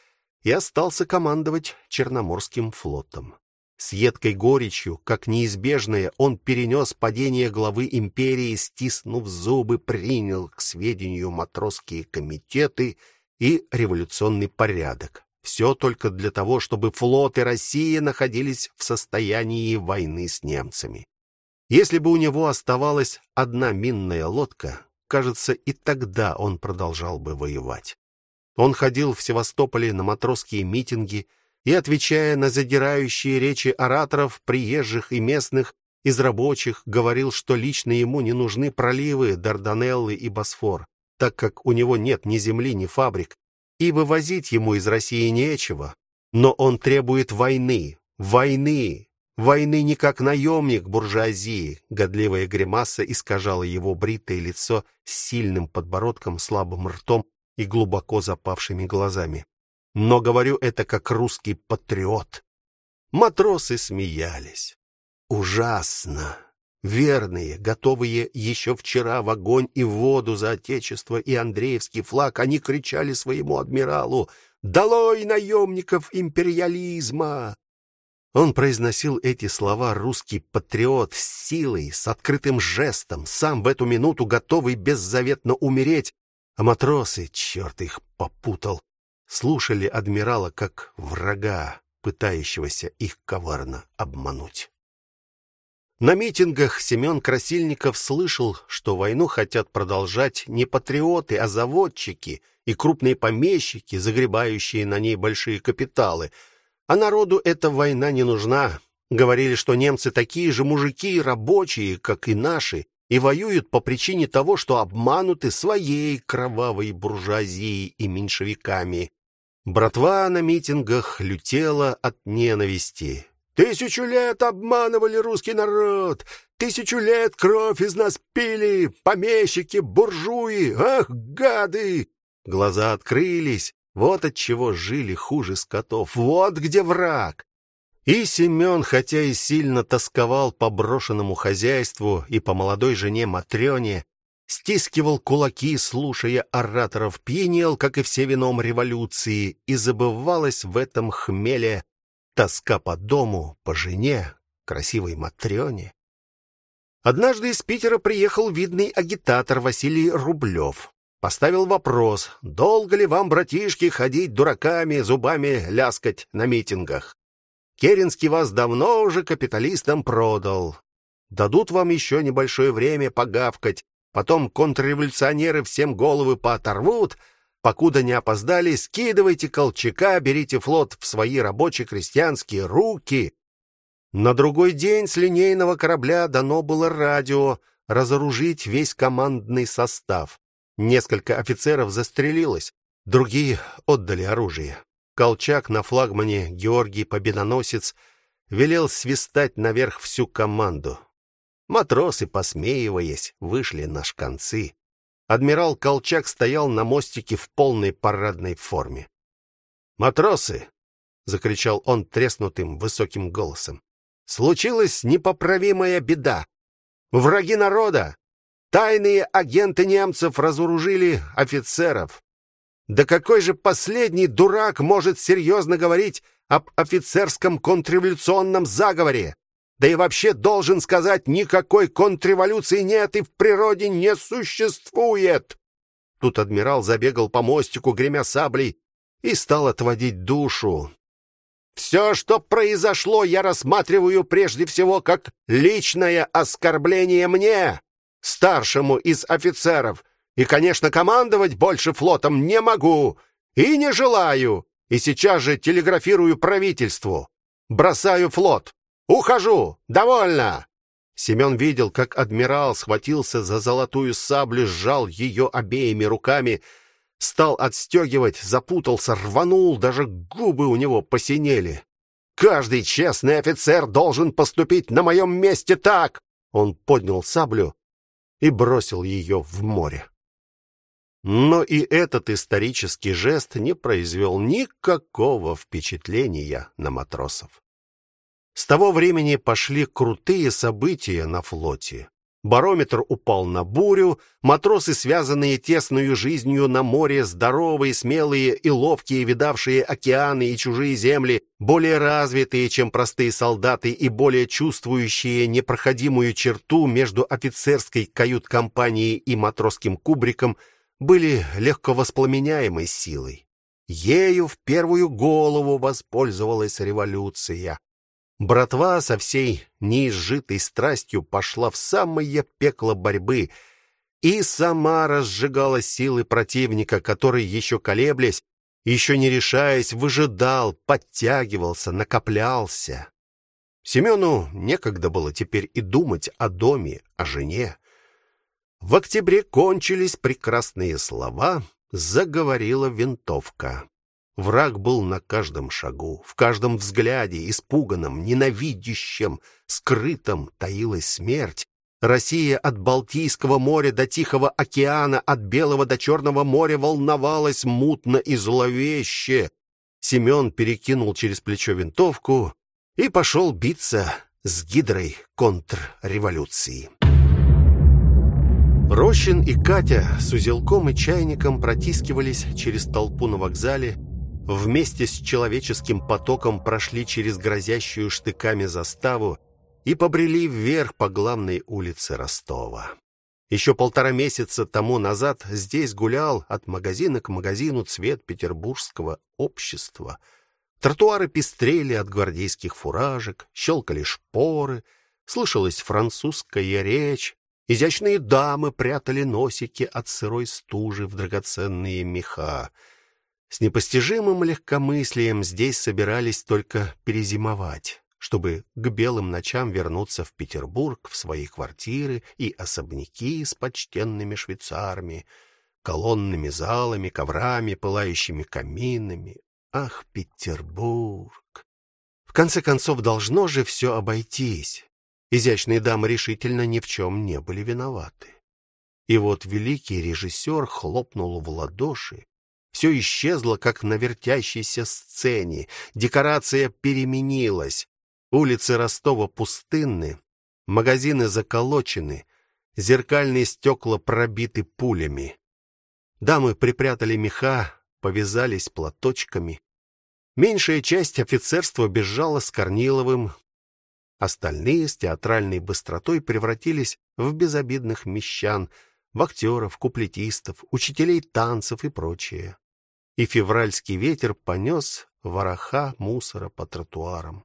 и остался командовать Черноморским флотом. С едкой горечью, как неизбежное, он перенес падение главы империи, стиснув зубы, принял к сведению матросские комитеты и революционный порядок. Все только для того, чтобы флоты России находились в состоянии войны с немцами. Если бы у него оставалась одна минная лодка, кажется, и тогда он продолжал бы воевать. Он ходил в Севастополе на матросские митинги и, отвечая на задирающие речи ораторов, приезжих и местных, из рабочих, говорил, что лично ему не нужны проливы Дарданеллы и Босфор, так как у него нет ни земли, ни фабрик, и вывозить ему из России нечего. Но он требует войны, войны, Войны не как наемник буржуазии. Годливая гримаса искажала его бритое лицо с сильным подбородком, слабым ртом и глубоко запавшими глазами. Но говорю это как русский патриот. Матросы смеялись. Ужасно. Верные, готовые еще вчера в огонь и в воду за отечество и Андреевский флаг, они кричали своему адмиралу: "Долой наемников империализма!" Он произносил эти слова русский патриот с силой, с открытым жестом, сам в эту минуту готовый беззаветно умереть, а матросы, черт их попутал, слушали адмирала как врага, пытающегося их коварно обмануть. На митингах Семен Красильников слышал, что войну хотят продолжать не патриоты, а заводчики и крупные помещики, загребающие на ней большие капиталы – а народу эта война не нужна. Говорили, что немцы такие же мужики и рабочие, как и наши, и воюют по причине того, что обмануты своей кровавой буржуазией и меньшевиками. Братва на митингах лютела от ненависти. Тысячу лет обманывали русский народ, тысячу лет кровь из нас пили, помещики, буржуи, ах, гады! Глаза открылись, вот от чего жили хуже скотов. Вот где враг. И Семен, хотя и сильно тосковал по брошенному хозяйству и по молодой жене Матрёне, стискивал кулаки, слушая ораторов, пьянел, как и все вином революции, и забывалась в этом хмеле тоска по дому, по жене, красивой Матрёне. Однажды из Питера приехал видный агитатор Василий Рублев. поставил вопрос: "Долго ли вам, братишки, ходить дураками, зубами ляскать на митингах? Керенский вас давно уже капиталистам продал. Дадут вам еще небольшое время погавкать, потом контрреволюционеры всем головы пооторвут, покуда не опоздали, скидывайте Колчака, берите флот в свои рабочие крестьянские руки". На другой день с линейного корабля дано было радио разоружить весь командный состав. Несколько офицеров застрелилось, другие отдали оружие. Колчак на флагмане Георгий Победоносец велел свистать наверх всю команду. Матросы, посмеиваясь, вышли на шканцы. Адмирал Колчак стоял на мостике в полной парадной форме. "Матросы!" закричал он треснутым высоким голосом. "Случилась непоправимая беда. Враги народа, тайные агенты немцев разоружили офицеров. Да какой же последний дурак может серьезно говорить об офицерском контрреволюционном заговоре? Да и вообще должен сказать, никакой контрреволюции нет и в природе не существует. Тут адмирал забегал по мостику, гремя саблей, и стал отводить душу. Все, что произошло, я рассматриваю прежде всего как личное оскорбление мне, старшему из офицеров, и, конечно, командовать больше флотом не могу и не желаю, и сейчас же телеграфирую правительству. Бросаю флот. Ухожу. Довольно. Семен видел, как адмирал схватился за золотую саблю, сжал ее обеими руками стал отстегивать, запутался, рванул, даже губы у него посинели. Каждый честный офицер должен поступить на моем месте так. Он поднял саблю и бросил ее в море. Но и этот исторический жест не произвел никакого впечатления на матросов. С того времени пошли крутые события на флоте. Барометр упал на бурю, матросы, связанные тесной жизнью на море, здоровые, смелые и ловкие, видавшие океаны и чужие земли, более развитые, чем простые солдаты и более чувствующие непроходимую черту между офицерской кают-компанией и матросским кубриком, были легко воспламеняемой силой. Ею в первую голову воспользовалась революция. Братва со всей неизжитой страстью пошла в самое пекло борьбы и сама разжигала силы противника, который еще колеблясь, еще не решаясь, выжидал, подтягивался, накоплялся. Семену некогда было теперь и думать о доме, о жене. В октябре кончились прекрасные слова, заговорила винтовка. Враг был на каждом шагу, в каждом взгляде, испуганном, ненавидящем, скрытом таилась смерть. Россия от Балтийского моря до Тихого океана, от Белого до Черного моря волновалась мутно и зловеще. Семен перекинул через плечо винтовку и пошел биться с гидрой контрреволюции. Рощин и Катя с узелком и чайником протискивались через толпу на вокзале, вместе с человеческим потоком прошли через грозящую штыками заставу и побрели вверх по главной улице Ростова. Еще полтора месяца тому назад здесь гулял от магазина к магазину цвет петербургского общества. Тротуары пестрели от гвардейских фуражек, щелкали шпоры, слышалась французская речь, изящные дамы прятали носики от сырой стужи в драгоценные меха. С непостижимым легкомыслием здесь собирались только перезимовать, чтобы к белым ночам вернуться в Петербург, в свои квартиры и особняки с почтенными швейцарами, колонными залами, коврами, пылающими каминами. Ах, Петербург! В конце концов должно же все обойтись. Изящные дамы решительно ни в чем не были виноваты. И вот великий режиссер хлопнул в ладоши, все исчезло, как на вертящейся сцене. Декорация переменилась. Улицы Ростова пустынны, магазины заколочены, зеркальные стекла пробиты пулями. Дамы припрятали меха, повязались платочками. Меньшая часть офицерства бежала с Корниловым. Остальные с театральной быстротой превратились в безобидных мещан, в актеров, куплетистов, учителей танцев и прочее. И февральский ветер понес вороха мусора по тротуарам.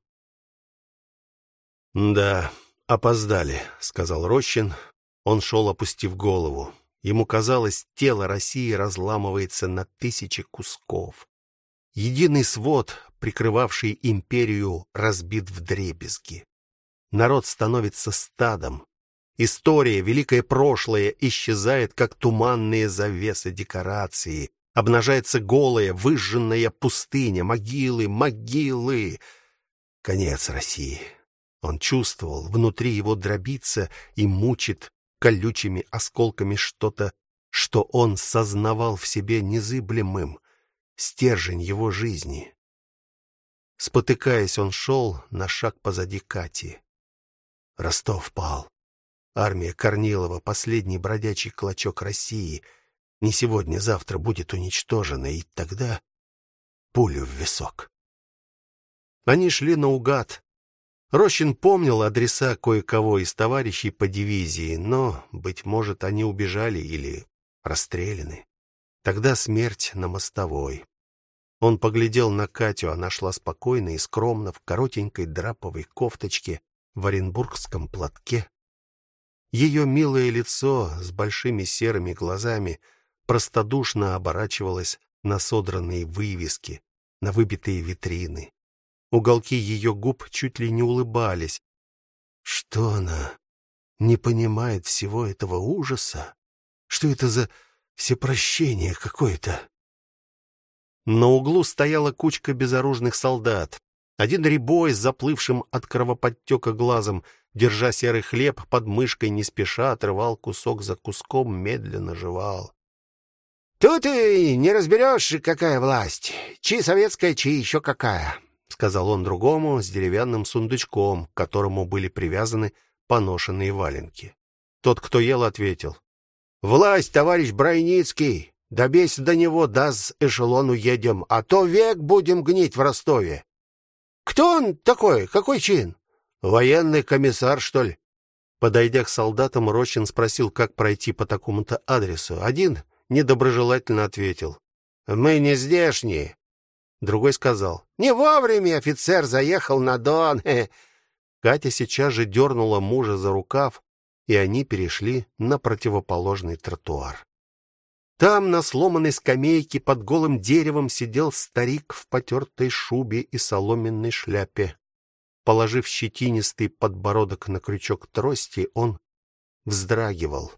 Да, опоздали, сказал Рощин. Он шел, опустив голову. Ему казалось, тело России разламывается на тысячи кусков. Единый свод, прикрывавший империю, разбит вдребезги. Народ становится стадом. История, великое прошлое исчезает, как туманные завесы декорации. Обнажается голая, выжженная пустыня, могилы, могилы. Конец России. Он чувствовал, внутри его дробится и мучит колючими осколками что-то, что он сознавал в себе незыблемым, стержень его жизни. Спотыкаясь, он шел на шаг позади Кати. Ростов пал. Армия Корнилова, последний бродячий клочок России, не сегодня-завтра будет уничтожена, и тогда пулю в висок. Они шли наугад, Рощин помнил адреса кое-кого из товарищей по дивизии, но быть может, они убежали или расстреляны. Тогда смерть на мостовой. Он поглядел на Катю, она шла спокойно и скромно в коротенькой драповой кофточке, в оренбургском платке. Ее милое лицо с большими серыми глазами простодушно оборачивалось на содранные вывески, на выбитые витрины. Уголки ее губ чуть ли не улыбались. Что она не понимает всего этого ужаса? Что это за всепрощение какое-то? На углу стояла кучка безоружных солдат. Один рябой с заплывшим от кровоподтека глазом, держа серый хлеб под мышкой, не спеша отрывал кусок за куском, медленно жевал. Тут и не разберешь, какая власть, чьи советская, чьи еще какая сказал он другому с деревянным сундучком, к которому были привязаны поношенные валенки. Тот, кто ел, ответил: "Власть, товарищ Брайницкий, добейся до него, да с эшелону едем, а то век будем гнить в Ростове". "Кто он такой? Какой чин? Военный комиссар, что ли?" Подойдя к солдатам, Рощин спросил, как пройти по такому-то адресу. Один недоброжелательно ответил: "Мы не здешние. Другой сказал: "Не вовремя офицер заехал на Дон". Катя сейчас же дернула мужа за рукав, и они перешли на противоположный тротуар. Там на сломанной скамейке под голым деревом сидел старик в потертой шубе и соломенной шляпе. Положив щетинистый подбородок на крючок трости, он вздрагивал.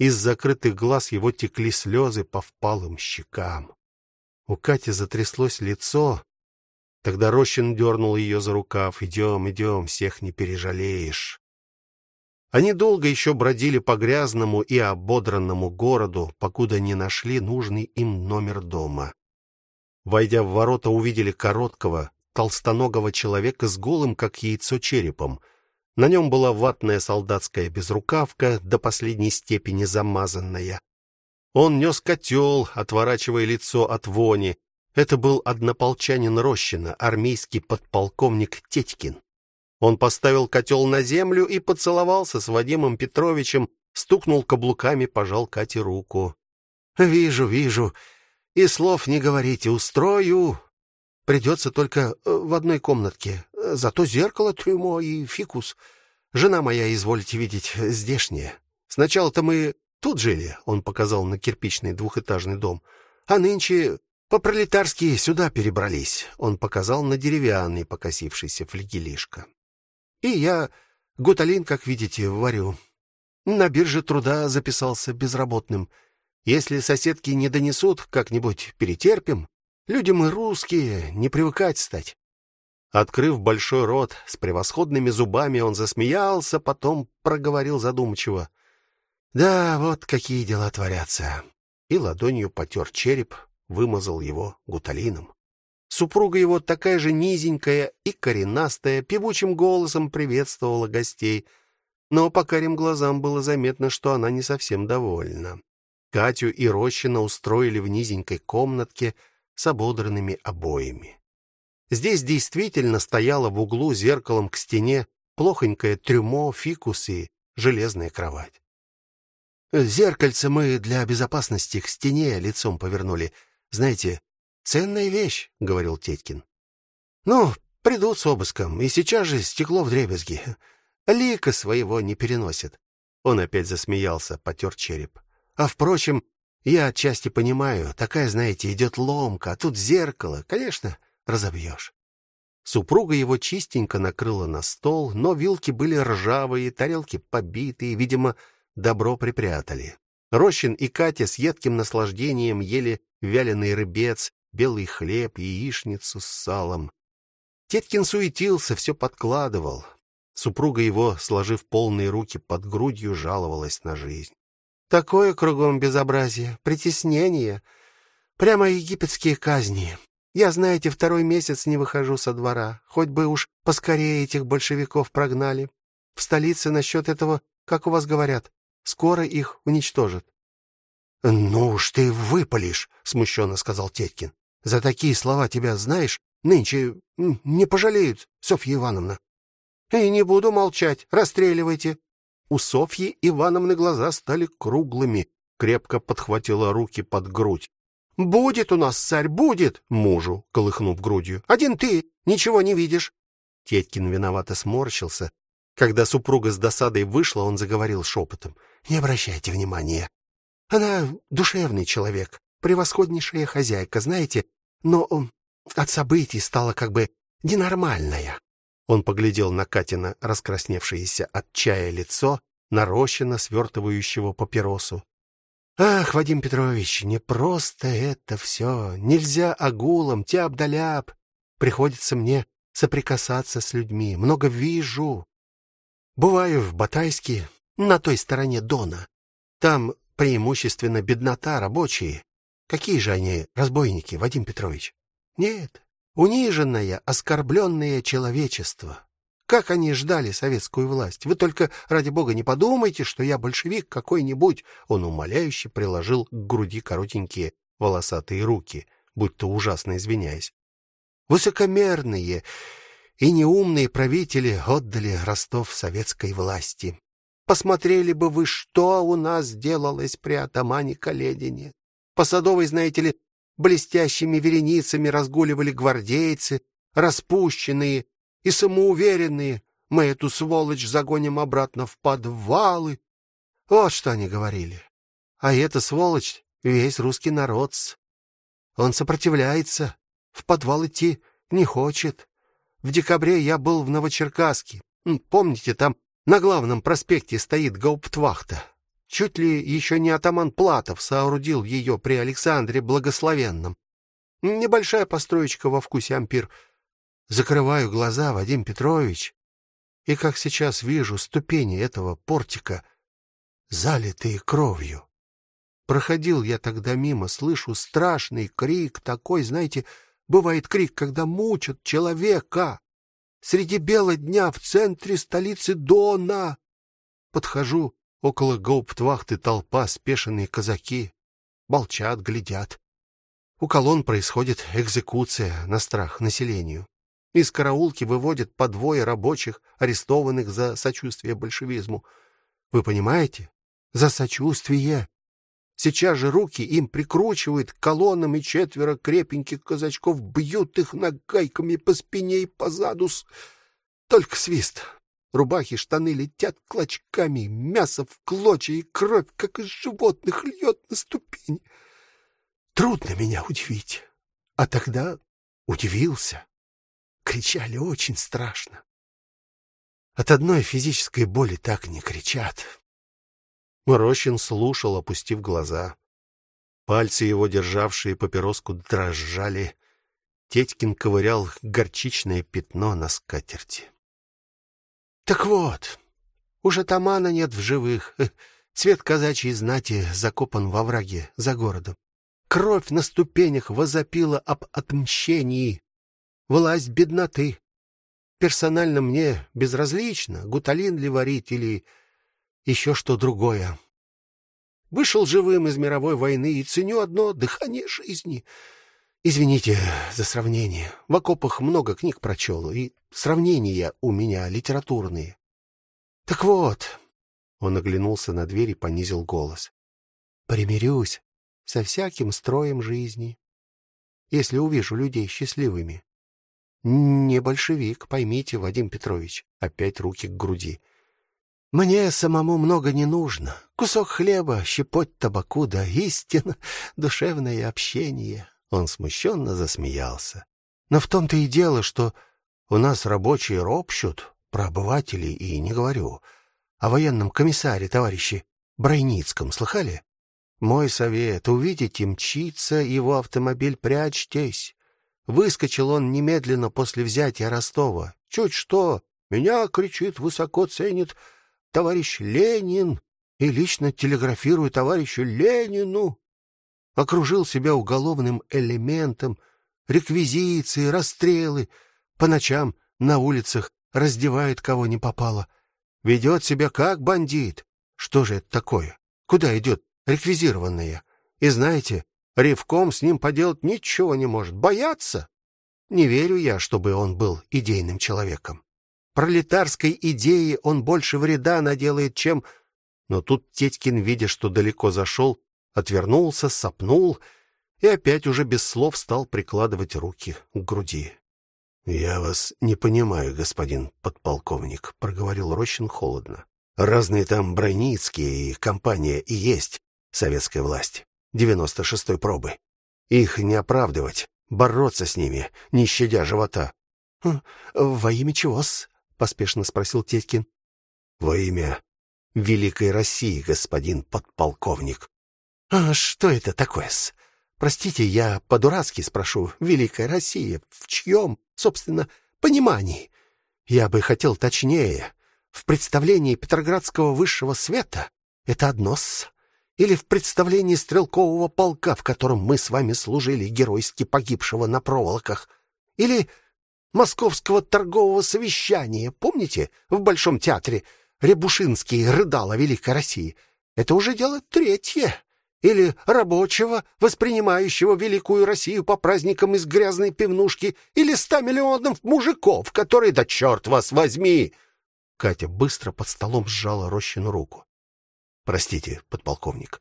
Из закрытых глаз его текли слезы по впалым щекам. У Кати затряслось лицо. Тогда Рощин дернул ее за рукав: «Идем, идем, всех не пережалеешь". Они долго еще бродили по грязному и ободранному городу, покуда не нашли нужный им номер дома. Войдя в ворота, увидели короткого, толстоногого человека с голым как яйцо черепом. На нем была ватная солдатская безрукавка, до последней степени замазанная. Он нес котел, отворачивая лицо от вони. Это был однополчанин Рощина, армейский подполковник Тетькин. Он поставил котел на землю и поцеловался с Вадимом Петровичем, стукнул каблуками, пожал Кате руку. Вижу, вижу. И слов не говорите, устрою. Придется только э, в одной комнатке. Зато зеркало трюмо и фикус. Жена моя, извольте видеть, здешняя. Сначала-то мы Тут жили, он показал на кирпичный двухэтажный дом. А нынче по-пролетарски сюда перебрались. Он показал на деревянный покосившийся флигелишко. И я гуталин, как видите, варю. На бирже труда записался безработным. Если соседки не донесут, как-нибудь перетерпим. Люди мы русские, не привыкать стать. Открыв большой рот с превосходными зубами, он засмеялся, потом проговорил задумчиво: да, вот какие дела творятся. И ладонью потер череп, вымазал его гуталином. Супруга его такая же низенькая и коренастая, певучим голосом приветствовала гостей, но по карим глазам было заметно, что она не совсем довольна. Катю и Рощина устроили в низенькой комнатке с ободранными обоями. Здесь действительно стояла в углу зеркалом к стене плохонькое трюмо, фикус и железная кровать. Зеркальце мы для безопасности к стене лицом повернули. Знаете, ценная вещь, говорил Тетькин. Ну, придут с обыском, и сейчас же стекло вдребезги. Лика своего не переносит. Он опять засмеялся, потер череп. А впрочем, я отчасти понимаю, такая, знаете, идет ломка, а тут зеркало, конечно, разобьешь. Супруга его чистенько накрыла на стол, но вилки были ржавые, тарелки побитые, видимо, добро припрятали. Рощин и Катя с едким наслаждением ели вяленый рыбец, белый хлеб, яичницу с салом. Теткин суетился, все подкладывал. Супруга его, сложив полные руки под грудью, жаловалась на жизнь. Такое кругом безобразие, притеснение, прямо египетские казни. Я, знаете, второй месяц не выхожу со двора, хоть бы уж поскорее этих большевиков прогнали. В столице насчет этого, как у вас говорят, скоро их уничтожат. Ну уж ты выпалишь, смущенно сказал Теткин. За такие слова тебя, знаешь, нынче не пожалеют, Софья Ивановна. И не буду молчать, расстреливайте. У Софьи Ивановны глаза стали круглыми, крепко подхватила руки под грудь. Будет у нас царь, будет, мужу, колыхнув грудью. Один ты ничего не видишь. Теткин виновато сморщился. Когда супруга с досадой вышла, он заговорил шепотом. Не обращайте внимания. Она душевный человек, превосходнейшая хозяйка, знаете, но от событий стала как бы ненормальная. Он поглядел на Катина раскрасневшееся от чая лицо, на Рощина, свертывающего папиросу. Ах, Вадим Петрович, не просто это все. Нельзя огулом, тяп-да-ляп. Приходится мне соприкасаться с людьми. Много вижу. Бываю в Батайске, на той стороне Дона. Там преимущественно беднота, рабочие. Какие же они разбойники, Вадим Петрович? Нет, униженное, оскорбленное человечество. Как они ждали советскую власть? Вы только ради бога не подумайте, что я большевик какой-нибудь. Он умоляюще приложил к груди коротенькие волосатые руки, будто ужасно извиняясь. Высокомерные и неумные правители отдали Ростов советской власти. Посмотрели бы вы, что у нас делалось при атамане Каледине. По Садовой, знаете ли, блестящими вереницами разгуливали гвардейцы, распущенные, и самоуверенные. Мы эту сволочь загоним обратно в подвалы. Вот что они говорили. А эта сволочь весь русский народ. Он сопротивляется, в подвал идти не хочет. В декабре я был в Новочеркасске. Помните, там на главном проспекте стоит гауптвахта. Чуть ли еще не атаман Платов соорудил ее при Александре Благословенном. Небольшая построечка во вкусе ампир — Закрываю глаза, Вадим Петрович, и как сейчас вижу ступени этого портика, залитые кровью. Проходил я тогда мимо, слышу страшный крик, такой, знаете, бывает крик, когда мучат человека. Среди бела дня в центре столицы Дона. Подхожу, около гауптвахты толпа, спешенные казаки, молчат, глядят. У колонн происходит экзекуция на страх населению. Из караулки выводят по двое рабочих, арестованных за сочувствие большевизму. Вы понимаете? За сочувствие. Сейчас же руки им прикручивают к колоннам, и четверо крепеньких казачков бьют их нагайками по спине и по заду. Только свист. Рубахи, штаны летят клочками, мясо в клочья и кровь, как из животных, льет на ступень. Трудно меня удивить. А тогда удивился. Кричали очень страшно. От одной физической боли так не кричат. Морощин слушал, опустив глаза. Пальцы его, державшие папироску, дрожали. Тетькин ковырял горчичное пятно на скатерти. Так вот, уже тамана нет в живых. Цвет казачьей знати закопан во враге за городом. Кровь на ступенях возопила об отмщении власть бедноты. Персонально мне безразлично, гуталин ли варить или еще что другое. Вышел живым из мировой войны и ценю одно дыхание жизни. Извините за сравнение. В окопах много книг прочел, и сравнения у меня литературные. Так вот, Он оглянулся на дверь и понизил голос. Примирюсь со всяким строем жизни, если увижу людей счастливыми. Не большевик, поймите, Вадим Петрович. Опять руки к груди. Мне самому много не нужно. Кусок хлеба, щепоть табаку, да истина, душевное общение. Он смущенно засмеялся. Но в том-то и дело, что у нас рабочие ропщут, про обывателей и не говорю. О военном комиссаре, товарищи Брайницком, слыхали? Мой совет: увидите мчится его автомобиль, прячьтесь. Выскочил он немедленно после взятия Ростова. Чуть что, меня кричит, высоко ценит товарищ Ленин и лично телеграфирует товарищу Ленину. Окружил себя уголовным элементом, реквизиции, расстрелы, по ночам на улицах раздевает кого не попало. Ведет себя как бандит. Что же это такое? Куда идет реквизированные? И знаете, Ревком с ним поделать ничего не может. Бояться? Не верю я, чтобы он был идейным человеком. Пролетарской идее он больше вреда наделает, чем... Но тут Тетькин, видя, что далеко зашел, отвернулся, сопнул и опять уже без слов стал прикладывать руки к груди. Я вас не понимаю, господин подполковник, проговорил Рощин холодно. Разные там Брайницкие и компания и есть советская власть девяносто шестой пробы. Их не оправдывать, бороться с ними, не щадя живота. «Хм, во имя чего-с? поспешно спросил Теткин. Во имя великой России, господин подполковник. А что это такое-с? Простите, я по-дурацки спрошу. Великая Россия в чьем, собственно, понимании? Я бы хотел точнее. В представлении Петроградского высшего света это одно-с или в представлении стрелкового полка, в котором мы с вами служили, геройски погибшего на проволоках, или московского торгового совещания, помните, в Большом театре Рябушинский рыдал о великой России. Это уже дело третье. Или рабочего, воспринимающего великую Россию по праздникам из грязной пивнушки, или ста миллионов мужиков, которые, да черт вас возьми! Катя быстро под столом сжала Рощину руку. Простите, подполковник.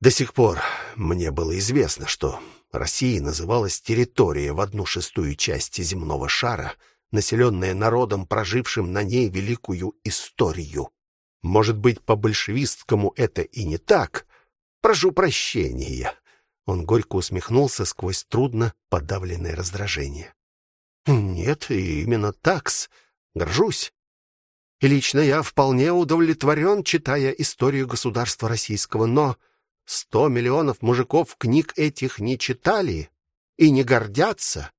До сих пор мне было известно, что Россия называлась территория в одну шестую часть земного шара, населенная народом, прожившим на ней великую историю. Может быть, по большевистскому это и не так. Прошу прощения. Он горько усмехнулся сквозь трудно подавленное раздражение. Нет, именно такс. Горжусь. И лично я вполне удовлетворен, читая историю государства российского, но сто миллионов мужиков книг этих не читали и не гордятся.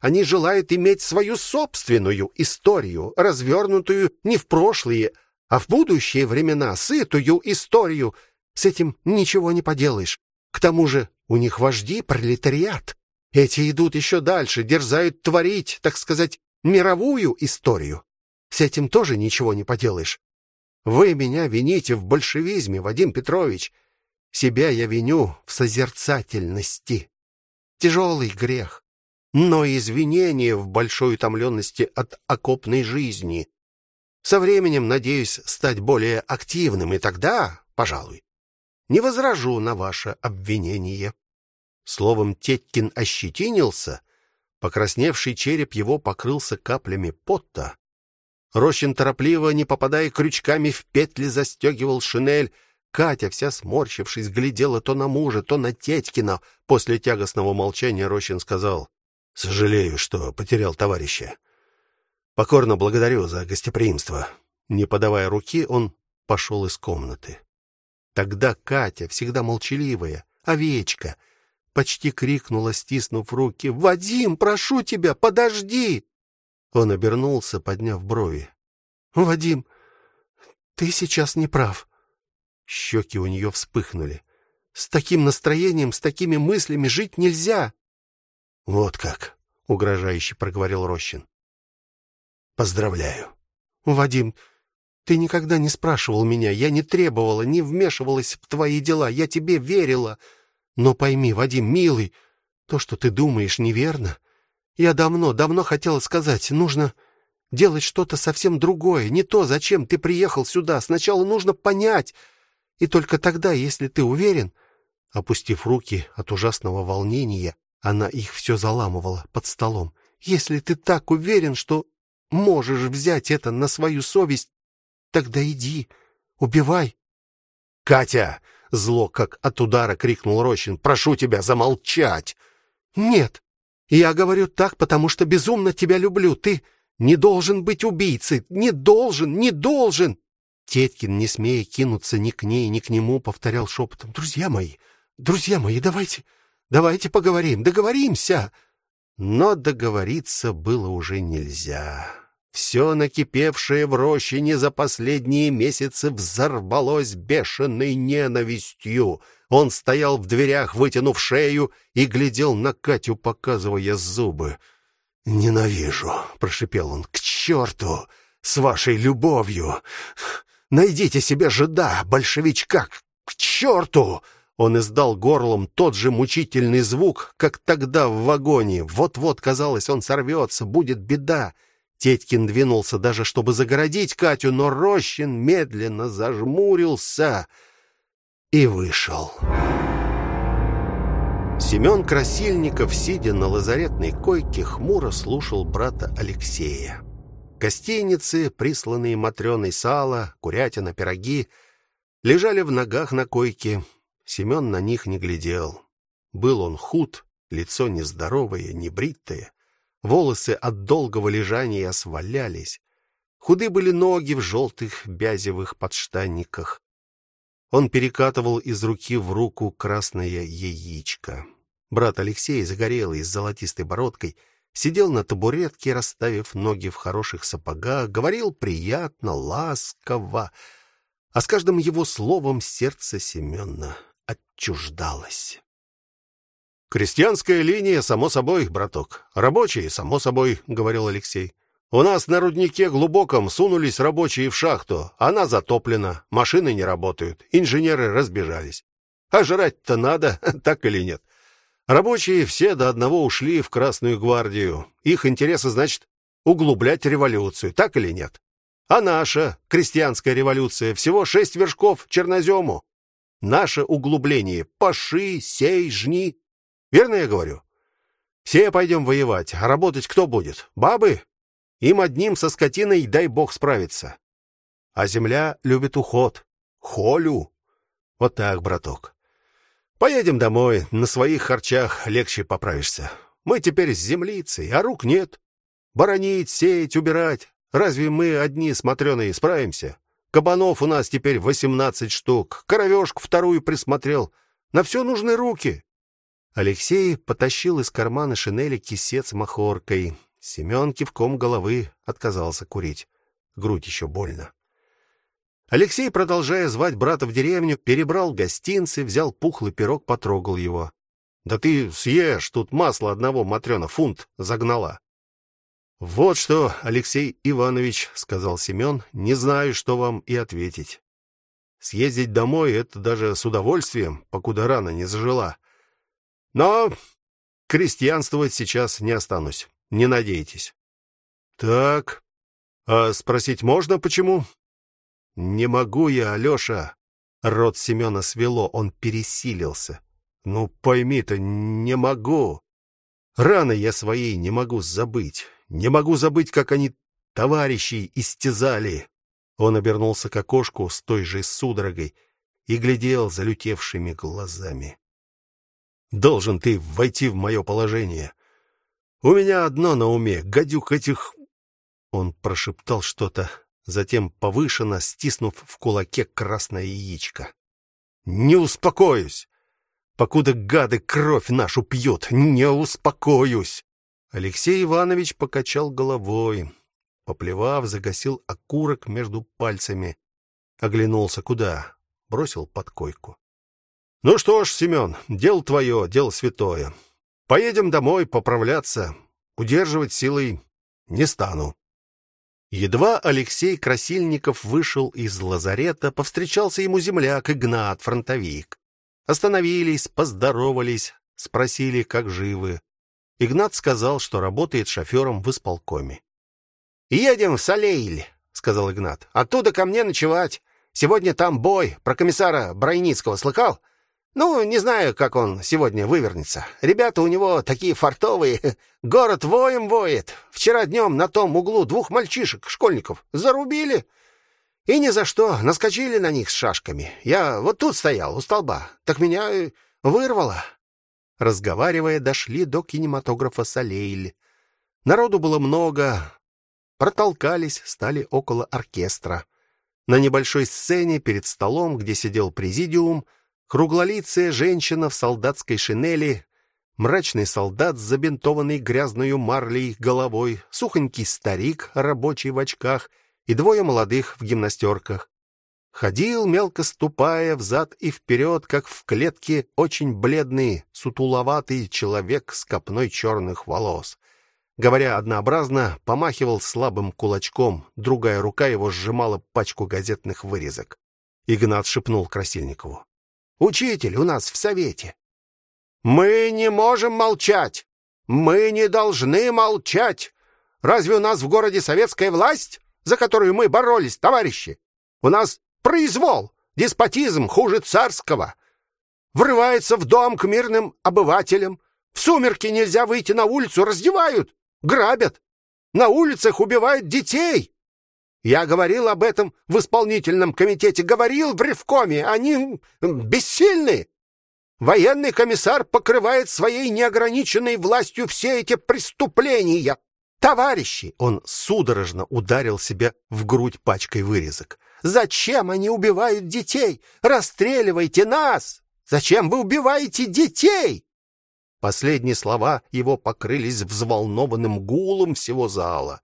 Они желают иметь свою собственную историю, развернутую не в прошлые, а в будущие времена, сытую историю. С этим ничего не поделаешь. К тому же, у них вожди пролетариат. Эти идут еще дальше, дерзают творить, так сказать, мировую историю. С этим тоже ничего не поделаешь. Вы меня вините в большевизме, Вадим Петрович. Себя я виню в созерцательности. Тяжелый грех, но извинение в большой утомленности от окопной жизни. Со временем надеюсь стать более активным, и тогда, пожалуй, не возражу на ваше обвинение. Словом, Теткин ощетинился, покрасневший череп его покрылся каплями пота. Рощин торопливо, не попадая крючками в петли, застегивал шинель. Катя, вся сморщившись, глядела то на мужа, то на Тетькина. После тягостного молчания Рощин сказал: "Сожалею, что потерял товарища. Покорно благодарю за гостеприимство". Не подавая руки, он пошел из комнаты. Тогда Катя, всегда молчаливая, овечка, почти крикнула, стиснув руки: "Вадим, прошу тебя, подожди!" Он обернулся, подняв брови. Вадим, ты сейчас не прав. Щеки у нее вспыхнули. С таким настроением, с такими мыслями жить нельзя. Вот как, угрожающе проговорил Рощин. Поздравляю. Вадим, ты никогда не спрашивал меня, я не требовала, не вмешивалась в твои дела, я тебе верила. Но пойми, Вадим, милый, то, что ты думаешь, неверно. Я давно, давно хотела сказать, нужно делать что-то совсем другое, не то, зачем ты приехал сюда. Сначала нужно понять, и только тогда, если ты уверен, опустив руки от ужасного волнения, она их все заламывала под столом. Если ты так уверен, что можешь взять это на свою совесть, тогда иди, убивай. Катя, зло как от удара крикнул Рощин. Прошу тебя замолчать. Нет. Я говорю так, потому что безумно тебя люблю. Ты не должен быть убийцей, не должен, не должен. Теткин, не смея кинуться ни к ней, ни к нему, повторял шепотом: "Друзья мои, друзья мои, давайте Давайте поговорим, договоримся. Но договориться было уже нельзя. Все накипевшее в рощине за последние месяцы взорвалось бешеной ненавистью. Он стоял в дверях, вытянув шею, и глядел на Катю, показывая зубы. "Ненавижу", прошипел он. "К черту с вашей любовью. Найдите себе жида, большевичка. К черту!» Он издал горлом тот же мучительный звук, как тогда в вагоне. Вот-вот казалось, он сорвется, будет беда. Тетькин двинулся даже чтобы загородить Катю, но Рощин медленно зажмурился и вышел. Семен Красильников, сидя на лазаретной койке, хмуро слушал брата Алексея. Гостиницы, присланные матрёной сало, курятина, пироги, лежали в ногах на койке. Семен на них не глядел. Был он худ, лицо нездоровое, небритое, волосы от долгого лежания свалялись. Худы были ноги в желтых бязевых подштанниках. Он перекатывал из руки в руку красное яичко. Брат Алексей, загорелый с золотистой бородкой, сидел на табуретке, расставив ноги в хороших сапогах, говорил приятно, ласково, а с каждым его словом сердце Семёна отчуждалась. Крестьянская линия само собой, браток. Рабочие само собой, говорил Алексей. У нас на руднике глубоком сунулись рабочие в шахту. Она затоплена, машины не работают, инженеры разбежались. А жрать-то надо, так или нет? Рабочие все до одного ушли в Красную гвардию. Их интересы, значит, углублять революцию, так или нет? А наша крестьянская революция всего шесть вершков чернозему наше углубление. Паши, сей, жни. Верно я говорю? Все пойдем воевать, а работать кто будет? Бабы? Им одним со скотиной дай бог справиться. А земля любит уход, холю. Вот так, браток. Поедем домой, на своих харчах легче поправишься. Мы теперь с землицей, а рук нет. Боронить, сеять, убирать. Разве мы одни смотрёные справимся? Кабанов у нас теперь восемнадцать штук. Коровёшку вторую присмотрел. На все нужны руки. Алексей потащил из кармана шинели кисет с махоркой. Семен кивком головы отказался курить. Грудь еще больно. Алексей, продолжая звать брата в деревню, перебрал гостинцы, взял пухлый пирог, потрогал его. Да ты съешь, тут масло одного матрёна фунт загнала. Вот что, Алексей Иванович, сказал Семен, не знаю, что вам и ответить. Съездить домой это даже с удовольствием, покуда рана не зажила. Но крестьянствовать сейчас не останусь. Не надейтесь. Так. А спросить можно почему? Не могу я, Алёша. Рот Семена свело, он пересилился. Ну, пойми-то, не могу. Раны я своей не могу забыть. Не могу забыть, как они товарищей истязали. Он обернулся к окошку с той же судорогой и глядел залютевшими глазами. Должен ты войти в мое положение. У меня одно на уме гадюк этих Он прошептал что-то, затем повышенно стиснув в кулаке красное яичко. Не успокоюсь, покуда гады кровь нашу пьют, не успокоюсь. Алексей Иванович покачал головой, поплевав, загасил окурок между пальцами, оглянулся куда, бросил под койку. Ну что ж, Семен, дело твое, дело святое. Поедем домой поправляться, удерживать силой не стану. Едва Алексей Красильников вышел из лазарета, повстречался ему земляк Игнат, фронтовик. Остановились, поздоровались, спросили, как живы. Игнат сказал, что работает шофером в исполкоме. Едем в Салеиль, сказал Игнат. Оттуда ко мне ночевать. Сегодня там бой. Про комиссара Брайницкого слыхал? Ну, не знаю, как он сегодня вывернется. Ребята у него такие фартовые. Город воем воет. Вчера днем на том углу двух мальчишек, школьников, зарубили. И ни за что наскочили на них с шашками. Я вот тут стоял у столба. Так меня вырвало. Разговаривая, дошли до кинематографа Салейль. Народу было много. Протолкались, стали около оркестра. На небольшой сцене перед столом, где сидел президиум, Круглолицая женщина в солдатской шинели, мрачный солдат с забинтованной грязной марлей головой, сухонький старик, рабочий в очках и двое молодых в гимнастерках. Ходил мелко ступая взад и вперед, как в клетке, очень бледный, сутуловатый человек с копной черных волос. Говоря однообразно, помахивал слабым кулачком, другая рука его сжимала пачку газетных вырезок. Игнат шепнул Красильникову: Учитель у нас в совете. Мы не можем молчать. Мы не должны молчать. Разве у нас в городе советская власть, за которую мы боролись, товарищи? У нас произвол, деспотизм хуже царского. Врывается в дом к мирным обывателям. В сумерки нельзя выйти на улицу, раздевают, грабят. На улицах убивают детей. Я говорил об этом в исполнительном комитете, говорил в ревкоме, они бессильны. Военный комиссар покрывает своей неограниченной властью все эти преступления. Товарищи, он судорожно ударил себя в грудь пачкой вырезок. Зачем они убивают детей? Расстреливайте нас! Зачем вы убиваете детей? Последние слова его покрылись взволнованным гулом всего зала.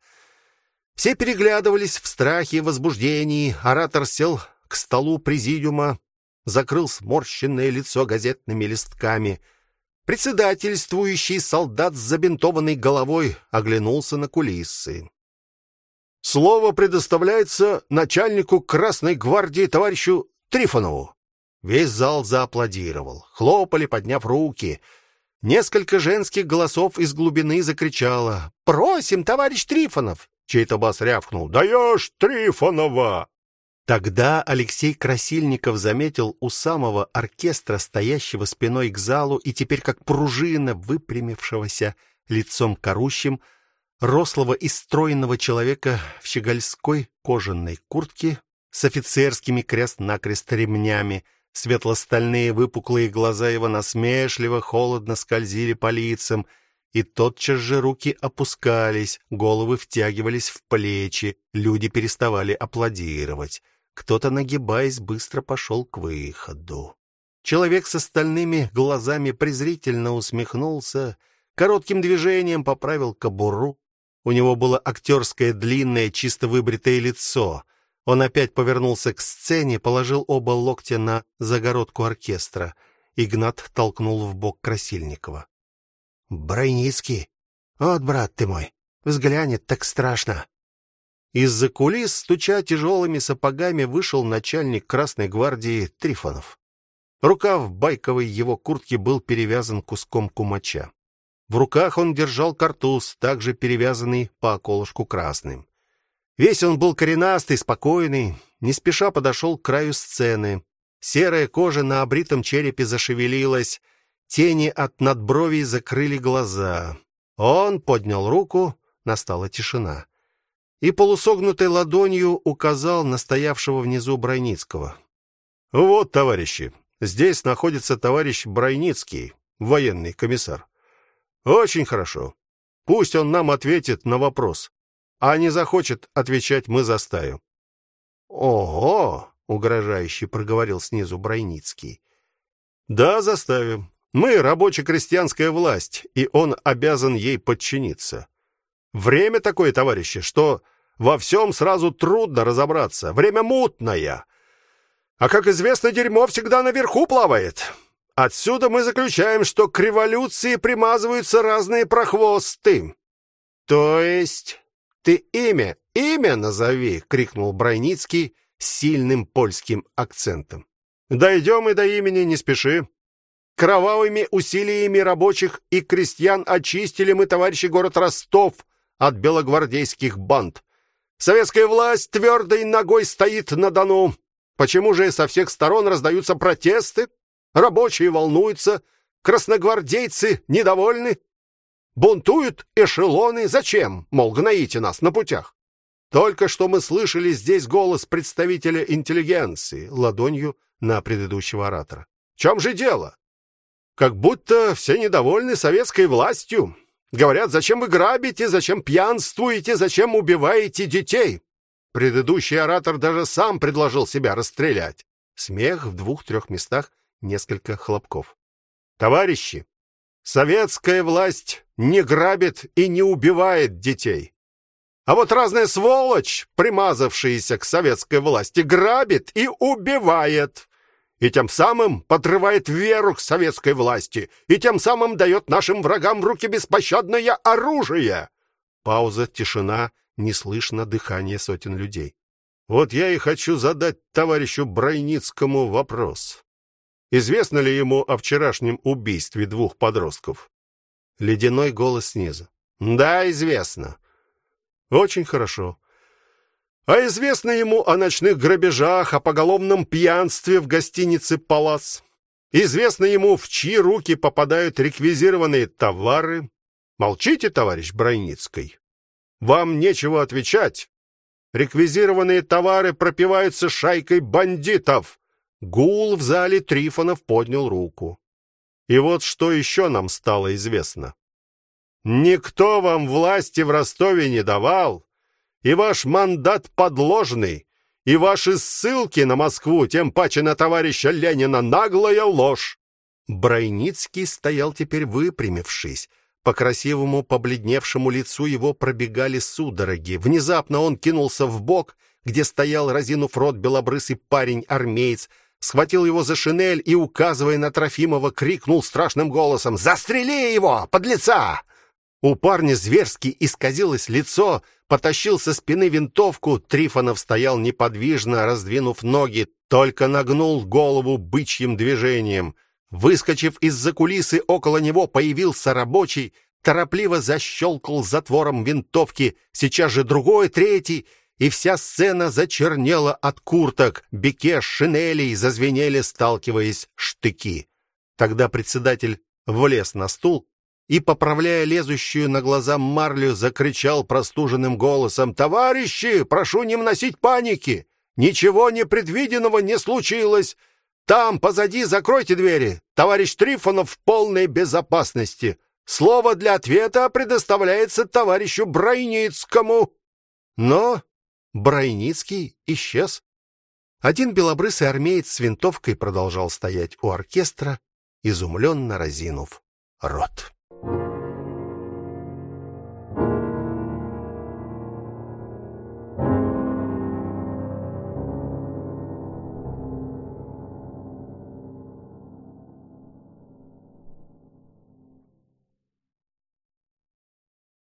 Все переглядывались в страхе и возбуждении. Оратор сел к столу президиума, закрыл сморщенное лицо газетными листками. Председательствующий солдат с забинтованной головой оглянулся на кулисы. Слово предоставляется начальнику Красной гвардии товарищу Трифонову. Весь зал зааплодировал, хлопали, подняв руки. Несколько женских голосов из глубины закричало: "Просим, товарищ Трифонов!" Чей-то бас рявкнул: "Даешь Трифонова!" Тогда Алексей Красильников заметил у самого оркестра, стоящего спиной к залу и теперь как пружина выпрямившегося лицом к орущим, рослого и стройного человека в щегольской кожаной куртке с офицерскими крест-накрест ремнями. Светло-стальные выпуклые глаза его насмешливо, холодно скользили по лицам, и тотчас же руки опускались, головы втягивались в плечи, люди переставали аплодировать. Кто-то, нагибаясь, быстро пошел к выходу. Человек со стальными глазами презрительно усмехнулся, коротким движением поправил кобуру. У него было актерское длинное, чисто выбритое лицо. Он опять повернулся к сцене, положил оба локтя на загородку оркестра. Игнат толкнул в бок Красильникова. Брайницкий. Вот, брат ты мой, взглянет так страшно. Из-за кулис, стуча тяжелыми сапогами, вышел начальник Красной гвардии Трифонов. Рукав байковой его куртки был перевязан куском кумача. В руках он держал картуз, также перевязанный по околышку красным. Весь он был коренастый, спокойный, не спеша подошел к краю сцены. Серая кожа на обритом черепе зашевелилась, Тени от надбровий закрыли глаза. Он поднял руку, настала тишина. И полусогнутой ладонью указал на стоявшего внизу Брайницкого. Вот, товарищи, здесь находится товарищ Брайницкий, военный комиссар. Очень хорошо. Пусть он нам ответит на вопрос. А не захочет отвечать, мы заставим. Ого, угрожающе проговорил снизу Брайницкий. Да, заставим. Мы рабоче-крестьянская власть, и он обязан ей подчиниться. Время такое, товарищи, что во всем сразу трудно разобраться. Время мутное. А как известно, дерьмо всегда наверху плавает. Отсюда мы заключаем, что к революции примазываются разные прохвосты. То есть ты имя, имя назови, крикнул Брайницкий с сильным польским акцентом. Дойдем и до имени, не спеши. Кровавыми усилиями рабочих и крестьян очистили мы, товарищи, город Ростов от белогвардейских банд. Советская власть твердой ногой стоит на Дону. Почему же со всех сторон раздаются протесты? Рабочие волнуются, красногвардейцы недовольны, бунтуют эшелоны. Зачем? Мол, гноите нас на путях. Только что мы слышали здесь голос представителя интеллигенции, ладонью на предыдущего оратора. В чем же дело? Как будто все недовольны советской властью. Говорят, зачем вы грабите, зачем пьянствуете, зачем убиваете детей? Предыдущий оратор даже сам предложил себя расстрелять. Смех в двух-трех местах, несколько хлопков. Товарищи, советская власть не грабит и не убивает детей. А вот разная сволочь, примазавшаяся к советской власти, грабит и убивает и тем самым подрывает веру к советской власти, и тем самым дает нашим врагам в руки беспощадное оружие. Пауза, тишина, не слышно дыхание сотен людей. Вот я и хочу задать товарищу Брайницкому вопрос. Известно ли ему о вчерашнем убийстве двух подростков? Ледяной голос снизу. Да, известно. Очень хорошо. А известно ему о ночных грабежах, о поголовном пьянстве в гостинице Палас. Известно ему, в чьи руки попадают реквизированные товары. Молчите, товарищ Брайницкий. Вам нечего отвечать. Реквизированные товары пропиваются шайкой бандитов. Гул в зале Трифонов поднял руку. И вот что еще нам стало известно. Никто вам власти в Ростове не давал, и ваш мандат подложный, и ваши ссылки на Москву, тем паче на товарища Ленина, наглая ложь. Брайницкий стоял теперь выпрямившись. По красивому побледневшему лицу его пробегали судороги. Внезапно он кинулся в бок, где стоял разинув рот белобрысый парень-армеец, схватил его за шинель и, указывая на Трофимова, крикнул страшным голосом: "Застрели его, подлеца!" У парня зверски исказилось лицо, потащил со спины винтовку, Трифонов стоял неподвижно, раздвинув ноги, только нагнул голову бычьим движением. Выскочив из-за кулисы, около него появился рабочий, торопливо защелкал затвором винтовки, сейчас же другой, третий, и вся сцена зачернела от курток, бекеш, шинелей зазвенели, сталкиваясь штыки. Тогда председатель влез на стул, и, поправляя лезущую на глаза марлю, закричал простуженным голосом: "Товарищи, прошу не вносить паники. Ничего непредвиденного не случилось. Там позади закройте двери. Товарищ Трифонов в полной безопасности. Слово для ответа предоставляется товарищу Брайницкому". Но Брайницкий исчез. Один белобрысый армеец с винтовкой продолжал стоять у оркестра, изумленно разинув рот.